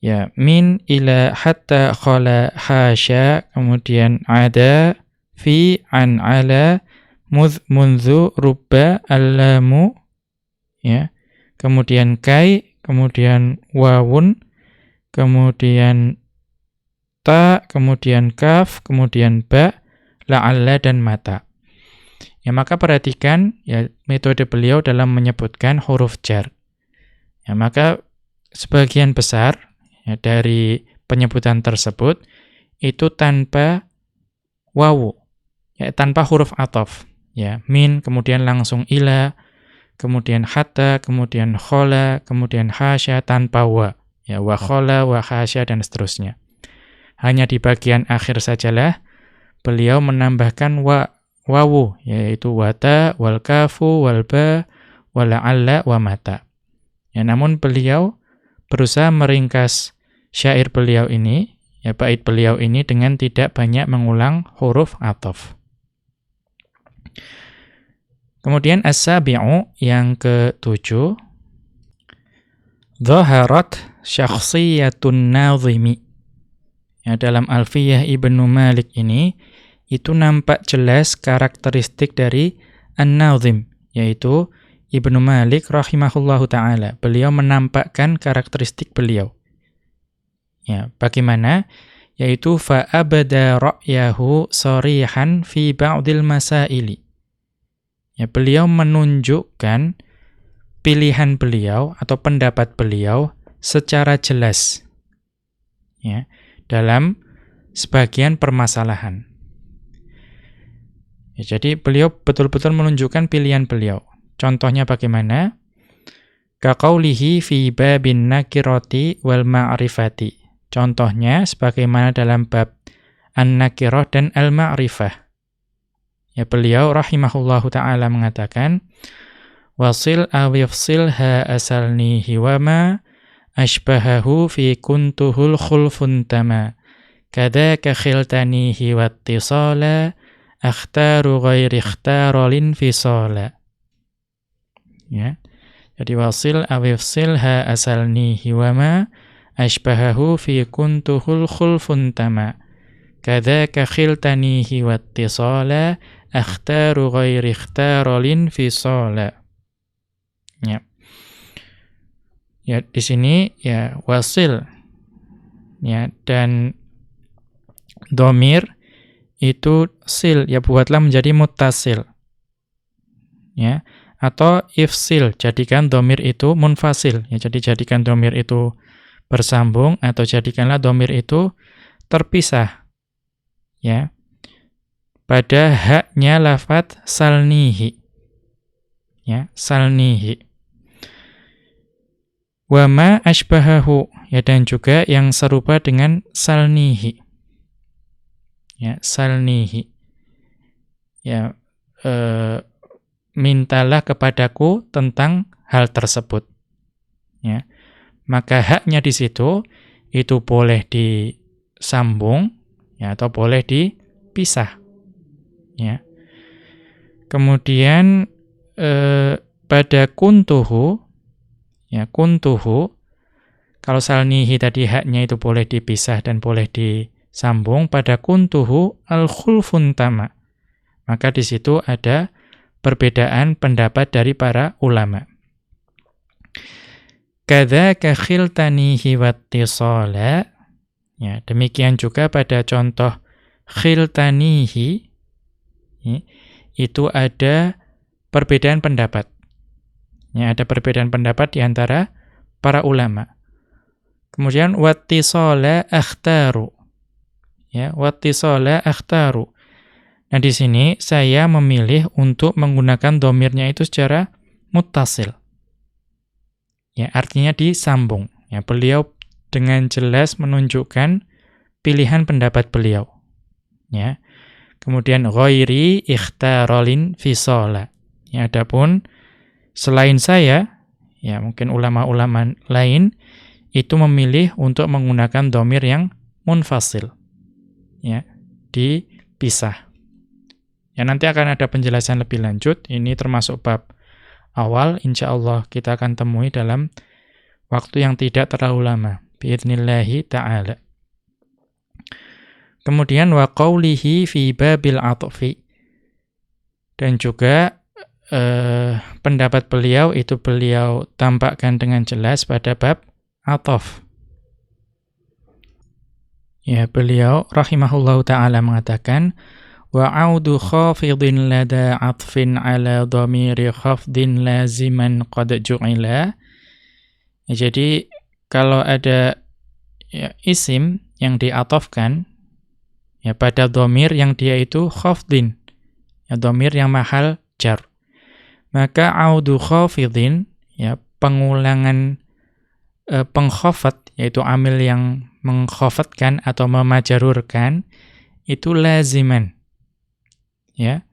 [SPEAKER 1] ya min ila hatta khala hasya kemudian ada fi an ala mudh munzu rubba allamu ya kemudian kai kemudian wawun kemudian ta, kemudian kaf, kemudian ba, la'alla dan mata. Ya maka perhatikan ya metode beliau dalam menyebutkan huruf jar. Ya maka sebagian besar ya, dari penyebutan tersebut itu tanpa wawu, ya tanpa huruf atof. Ya, min kemudian langsung ila, kemudian hatta, kemudian khola, kemudian hasya tanpa wa ya wa khala wa khasya dan seterusnya. Hanya di bagian akhir sajalah beliau menambahkan wa wawu yaitu wata wal kafu wal ba wal alla wa mata. Ya namun beliau berusaha meringkas syair beliau ini ya bait beliau ini dengan tidak banyak mengulang huruf ataf. Kemudian as-sabi'u yang ketujuh Zaharat syakhsiyatun nazimi. Ya, dalam Alfiyah Ibnu Malik ini, itu nampak jelas karakteristik dari An-Nazim, yaitu Ibnu Malik rahimahullahu ta'ala. Beliau menampakkan karakteristik beliau. Ya, bagaimana? Yaitu fa'abada ra'yahu sorihan fi ba'dil masaili. Ya, beliau menunjukkan pilihan beliau atau pendapat beliau secara jelas ya dalam sebagian permasalahan. Ya, jadi beliau betul-betul menunjukkan pilihan beliau. Contohnya bagaimana? Kaqaulihi fi babin nakirati wal ma'rifati. Contohnya sebagaimana dalam bab an-nakirah dan al-ma'rifah. Ya beliau rahimahullahu taala mengatakan wasil awifsil ha asalni hiwama ashbahahu fi kuntuhul khulfun tama kadzaka khiltanihi wattisala akhtaru ghairi ikhtarolin fisala ya jadi wasil awifsil ha asalni hiwama ashbahahu fi kuntuhul khulfun tama kadzaka khiltanihi wattisala akhtaru ghairi ikhtarolin fisala. Ya. Ya, di sini ya wasil. Ya, dan domir itu sil ya buatlah menjadi mutasil. Ya, atau ifsil jadikan domir itu munfasil ya jadi jadikan domir itu bersambung atau jadikanlah domir itu terpisah ya pada haknya lafat salnihi. Ya, salnihi. Wama ashbahahu. Ya, dan juga yang serupa dengan salnihi. Ya, salnihi. Ya, e, mintalah kepadaku tentang hal tersebut. Ya. Maka haknya di situ itu boleh disambung ya atau boleh dipisah ya. Kemudian eh, pada kuntuhu ya kuntuhu kalau salnihi tadi haknya itu boleh dipisah dan boleh disambung pada kuntuhu al-khulfun tama. Maka di situ ada perbedaan pendapat dari para ulama. Kadzaka khiltanihi wattisala. Ya, demikian juga pada contoh khiltanihi itu ada perbedaan pendapat. Ya, ada perbedaan pendapat di antara para ulama. Kemudian wattisala akhtaru. Ya, wattisala akhtaru. Nah, di sini saya memilih untuk menggunakan domirnya itu secara muttasil. Ya, artinya disambung. Ya, beliau dengan jelas menunjukkan pilihan pendapat beliau. Ya. Kemudian ghairi ikhtarolin fisola. Ya, adapun selain saya, ya mungkin ulama-ulama lain itu memilih untuk menggunakan domir yang munfasil. Ya, dipisah. Ya, nanti akan ada penjelasan lebih lanjut. Ini termasuk bab awal. Insya Allah kita akan temui dalam waktu yang tidak terlalu lama. Biidnillahi ta'ala. Kemudian wa qawlihi fi babil atfi. Dan juga eh, pendapat beliau itu beliau tampakkan dengan jelas pada bab atof. Ya, beliau rahimahullahu taala mengatakan wa audu khafidin lada atfin ala dhamiri khafdin laziman qad ju'ila. Ya, jadi kalau ada ya, isim yang diatofkan ya pada domir yang dia itu khafdin ya domir yang mahal jar maka audu khafidin ya pengulangan e, pengkhafat yaitu amil yang mengkhafatkan atau memajarurkan itu laziman. Ya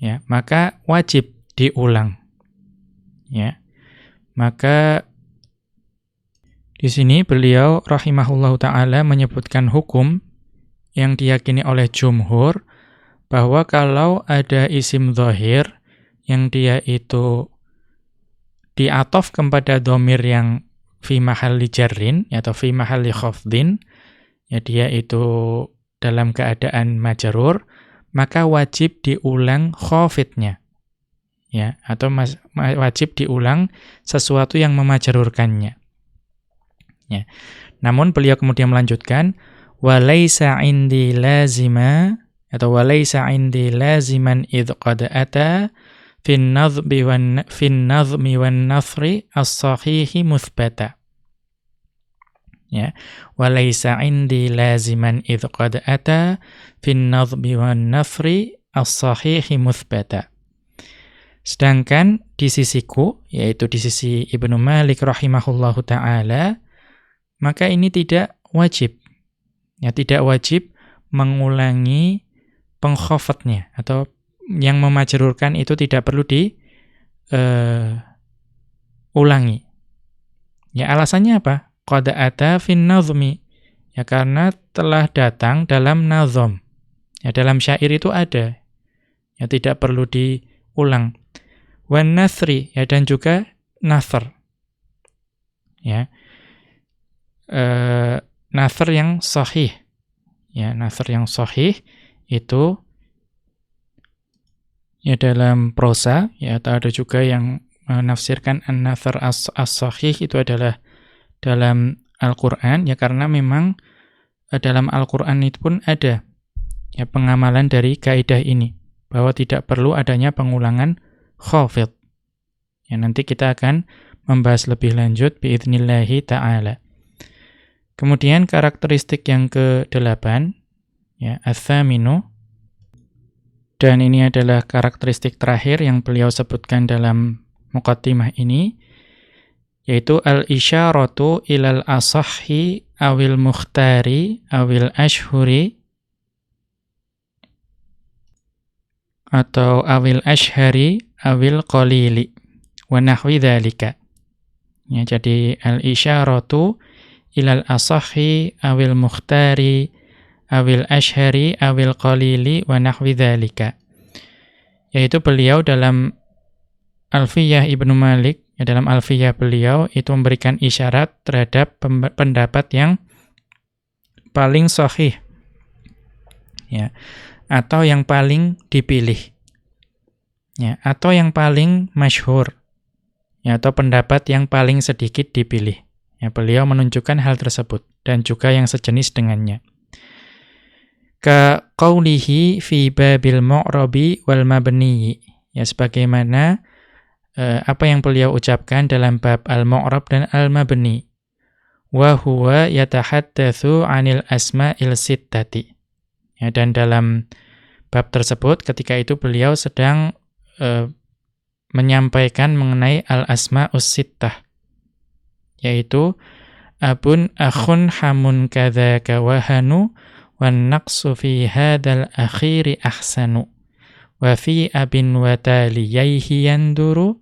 [SPEAKER 1] ya maka wajib diulang. Ya maka di sini beliau rahimahullahu taala menyebutkan hukum yang diyakini oleh jumhur bahwa kalau ada isim zahir yang dia itu diatof kepada domir yang fi mahalli jarrin atau fi mahalli khafdin ya dia itu dalam keadaan majarur maka wajib diulang khafidnya ya atau mas, wajib diulang sesuatu yang memajarurkannya ya. Namun beliau kemudian melanjutkan walaysa indi lazima atau walaysa indi laziman id qad ata wan nasri as-sahihi ya. Sedangkan di sisiku yaitu di sisi Ibnu Malik rahimahullahu taala maka ini tidak wajib. Ya, tidak wajib mengulangi pengkhofatnya atau yang memajrurkan itu tidak perlu di uh, ulangi. Ya alasannya apa? Qad ata fin nazmi. Ya karena telah datang dalam nazom. Ya dalam syair itu ada. Ya tidak perlu diulang. Wan nasri ya dan juga nasr. Ya. Uh, nasr yang sahih. Ya, nasr yang sahih itu ya dalam prosa ya atau ada juga yang menafsirkan an-nasr as-sahih itu adalah dalam Al-Qur'an ya karena memang eh, dalam Al-Qur'an itu pun ada ya pengamalan dari kaidah ini bahwa tidak perlu adanya pengulangan khafid. Ya nanti kita akan membahas lebih lanjut biidnillahi taala. Kemudian karakteristik yang ke-8 ya ats-tsaminu dan ini adalah karakteristik terakhir yang beliau sebutkan dalam muqaddimah ini, yaitu al-isyaratu ilal asahhi awil mukhtari awil ashhuri atau awil ashhari awil qalili wa nahwi dhalika. Ya, jadi al-isyaratu ilal asahhi awil mukhtari awil ashari awil qalili wa nahwi. Yaitu beliau dalam Alfiyah Ibnu Malik, ya dalam Alfiyah beliau itu memberikan isyarat terhadap pendapat yang paling sahih. Ya, atau yang paling dipilih. Ya, atau yang paling masyhur. Ya, atau pendapat yang paling sedikit dipilih. Ya, beliau menunjukkan hal tersebut dan juga yang sejenis dengannya ka qawlihi fi babil mu'rabi wal mabni. Ya sebagaimana uh, apa yang beliau ucapkan dalam bab al-mu'rab dan al-mabni. Wa huwa yatahaddatsu 'anil asma'il sittati. Ya dan dalam bab tersebut ketika itu beliau sedang uh, menyampaikan mengenai al-asma'us sittah. Yaitu abun akhun hamun kadzaka wahanu akhiri ahsanu wa fi abin wa taliyaihi yanduru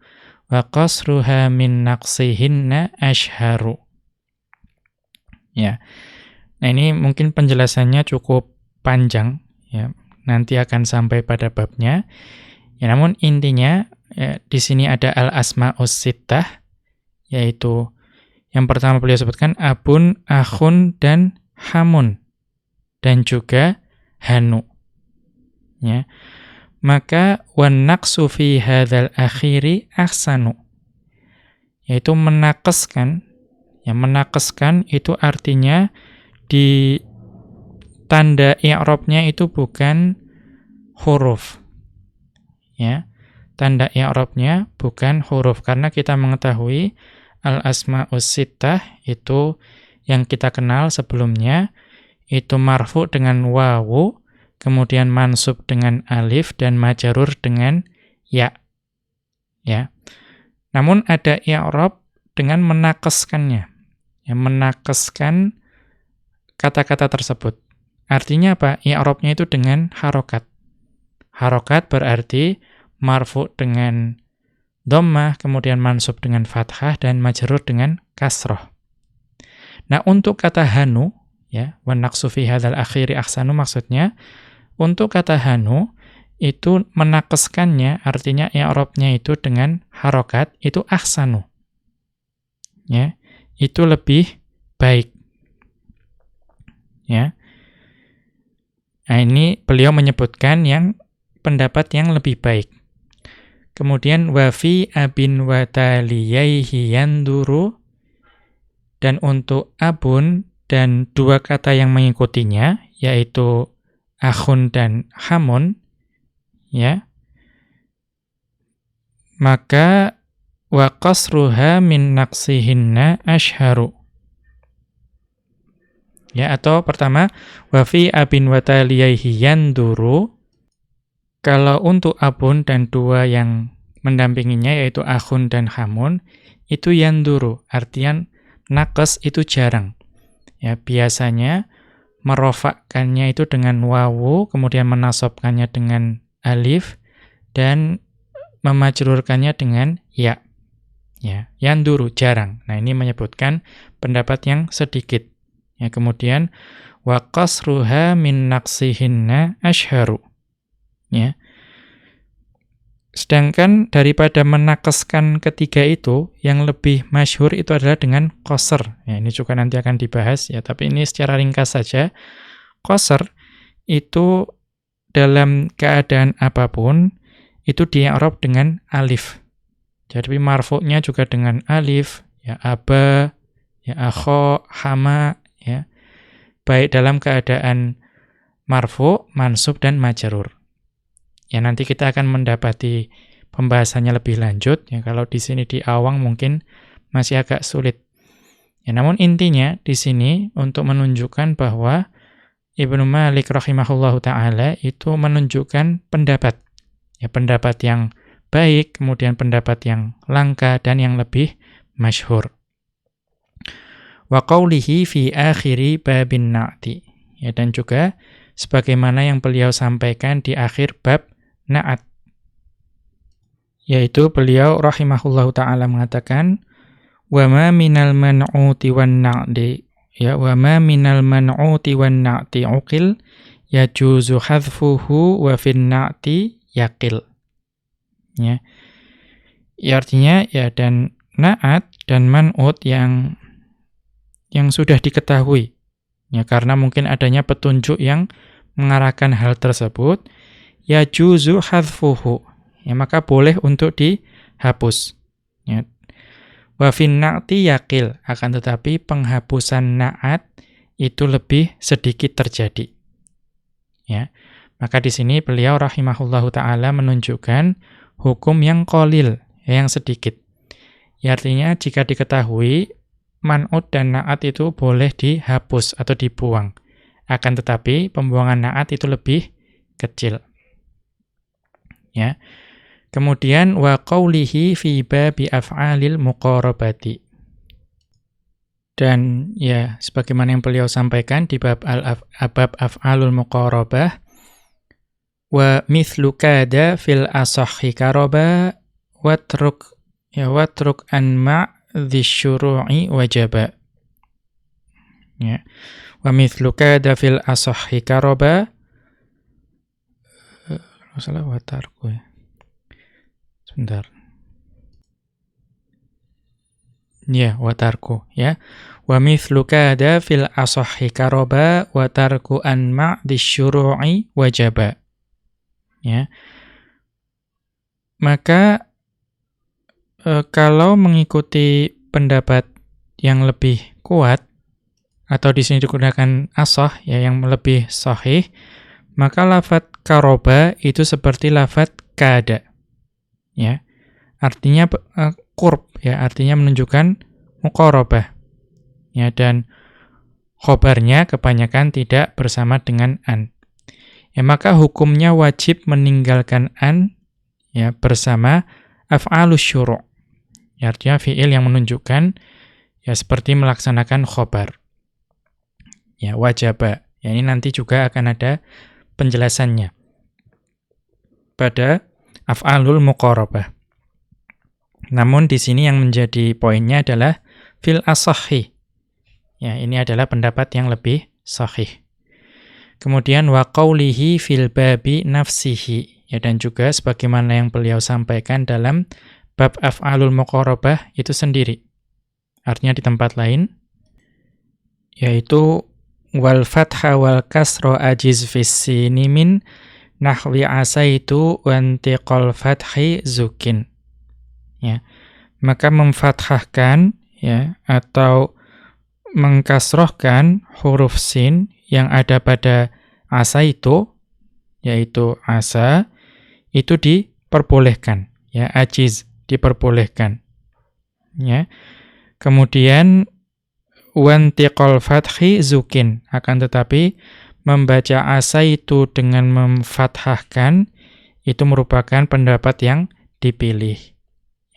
[SPEAKER 1] wa qasruha min naqsihinna ashharu ya. Nah ini mungkin penjelasannya cukup panjang ya. Nanti akan sampai pada babnya. Ya namun intinya ya, di sini ada al asmaus sittah yaitu yang pertama beliau sebutkan abun, akhun dan hamun dan juga hanu. Ya. Maka wan naqsu fi akhiri ahsanu. Yaitu menakeskan, ya menakeskan itu artinya di tanda i'rabnya itu bukan huruf. Ya. Tanda i'rabnya bukan huruf karena kita mengetahui al asmaus sittah itu yang kita kenal sebelumnya itu marfu dengan wawu, kemudian mansub dengan alif dan majarur dengan ya. Ya. Namun ada i'rab dengan menakeskannya. Ya, menakeskan kata-kata tersebut. Artinya apa? I'rabnya itu dengan harokat. Harokat berarti marfu dengan dhammah, kemudian mansub dengan fathah dan majrur dengan kasroh. Nah, untuk kata hanu ya wan fi hadzal akhiri ahsanu maksudnya untuk kata hanu itu menakeskannya artinya i'rabnya itu dengan harokat itu ahsanu. Ya itu lebih baik. Ya. Nah ini beliau menyebutkan yang pendapat yang lebih baik. Kemudian wa fi abin wa taliyaihi yanduru dan untuk abun dan dua kata yang mengikutinya yaitu akhun dan hamun ya. Maka wa qasruha min naqsihinna ashharu. Ya atau pertama wa fi abin wa taliyaihi yanduru. Kalau untuk abun dan dua yang mendampinginya yaitu akhun dan hamun itu yanduru artian nakes itu jarang Ya, biasanya merofakkannya itu dengan wawu, kemudian menasobkannya dengan alif, dan memajrurkannya dengan ya. Ya, yanduru jarang. Nah, ini menyebutkan pendapat yang sedikit. Ya, kemudian wa qasruha min naqsihinna ashharu. Ya. Sedangkan daripada menakeskan ketiga itu, yang lebih masyhur itu adalah dengan koser. Ya, ini juga nanti akan dibahas ya, tapi ini secara ringkas saja. Koser itu dalam keadaan apa pun, itu di'rab dengan alif. Jadi marfuknya juga dengan alif, ya aba, ya akho, hama, ya. Baik dalam keadaan marfu, mansub, dan majarur. Ya nanti kita akan mendapati pembahasannya lebih lanjut ya kalau di sini di awang mungkin masih agak sulit. Ya namun intinya di sini untuk menunjukkan bahwa Ibnu Malik rahimahullahu taala itu menunjukkan pendapat. Ya pendapat yang baik, kemudian pendapat yang langka dan yang lebih masyhur. Wa qawlihi fi akhiri babin na'ti. Ya dan juga sebagaimana yang beliau sampaikan di akhir bab na'at. Yaitu beliau rahimahullahu taala mengatakan wa ma minal man'uti wan na'di ya wa ma minal man'uti wan na'ti uqil yajuzu hadfuhu wa fin na'ti yaqil. Ya. ya artinya ya dan na'at dan man'ut yang yang sudah diketahui ya karena mungkin adanya petunjuk yang mengarahkan hal tersebut ya juzu hadfuhu. Ya, maka boleh untuk dihapus. Ya. Wa fin na'ti. Akan tetapi penghapusan na'at itu lebih sedikit terjadi. Ya. Maka di sini beliau rahimahullahu taala menunjukkan hukum yang kolil, yang sedikit. Ya, artinya jika diketahui man'ud dan na'at itu boleh dihapus atau dibuang. Akan tetapi pembuangan na'at itu lebih kecil ya. Kemudian wa qawlihi fi babi af'alil muqarabati. Dan ya sebagaimana yang beliau sampaikan di bab al-bab af'alul muqarabah wa mithlu kada fil asahhi karaba watruk ya watruk an ma' syuru'i wajaba. Ya. Wa mithlu kada fil asahhi karaba masalah watarku ya. Sebentar. Ya, watarku ya. Wa mithlu kada fil asahhi karaba wa tarku an ma'di syuru'i wajaba. Ya. Maka e, kalau mengikuti pendapat yang lebih kuat atau di sini digunakan asah ya yang lebih sahih maka lafat karoba itu seperti lafat kada. Ya. Artinya uh, kurb ya, artinya menunjukkan muqarabah. Ya dan khobarnya kebanyakan tidak bersama dengan an. Ya maka hukumnya wajib meninggalkan an ya bersama af'alus syuru'. Ya, artinya fi'il yang menunjukkan ya seperti melaksanakan khobar. Ya wajaba. Ya ini nanti juga akan ada penjelasannya pada af'alul muqarabah. Namun di sini yang menjadi poinnya adalah fil asahhi. Ya, ini adalah pendapat yang lebih sahih. Kemudian wa qawlihi fil babi nafsihi. Ya, dan juga sebagaimana yang beliau sampaikan dalam bab af'alul muqarabah itu sendiri. Artinya di tempat lain yaitu wal fatha wal kasra ajiz fis sini nahwi asaitu wantiqal fathi zukin. Ya. Maka memfathahkan ya atau mengkasrohkan huruf sin yang ada pada asa itu yaitu asa itu diperbolehkan ya ajiz diperbolehkan. Ya. Kemudian wantiqal fathi zukin. Akan tetapi membaca asa itu dengan memfathahkan itu merupakan pendapat yang dipilih.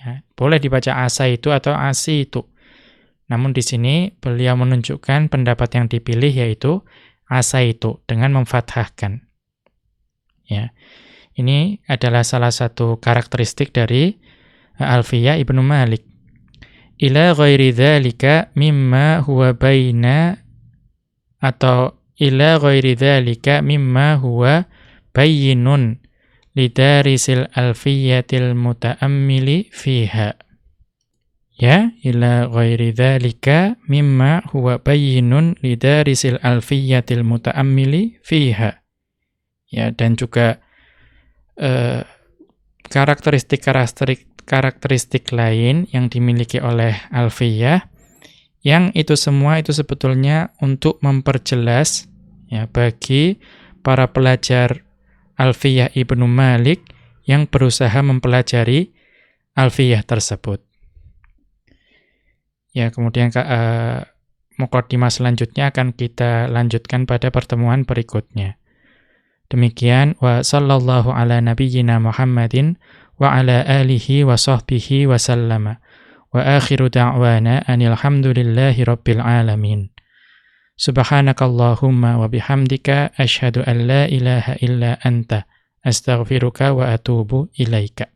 [SPEAKER 1] Ya, boleh dibaca asa itu atau asi itu namun di sini beliau menunjukkan pendapat yang dipilih yaitu asa itu dengan memfathahkan. Ya Ini adalah salah satu karakteristik dari Alfiyah Ibnu Malik. Ila ghairi dzalika mimma huwa baina atau ila ghairi dzalika mimma huwa bayyinun lidarisil alfiyatil mutaammili fiha. Ya, ila ghairi dzalika mimma huwa bayyinun lidarisil alfiyatil mutaammili fiha. Ya, dan juga eh, karakteristik-karakteristik karakteristik lain yang dimiliki oleh alfiyah yang itu semua itu sebetulnya untuk memperjelas ya bagi para pelajar Alfiyah Ibnu Malik yang berusaha mempelajari Alfiyah tersebut. Ya, kemudian uh, mukadimah selanjutnya akan kita lanjutkan pada pertemuan berikutnya. Demikian wa sallallahu ala nabiyyina Muhammadin wa ala alihi wa sahbihi wa sallama. Wa akhiru da'wana anil hamdulillahi rabbil alamin. Subhanakallahumma wa bihamdika asyhadu an la ilaha illa anta astaghfiruka wa atubu ilaika.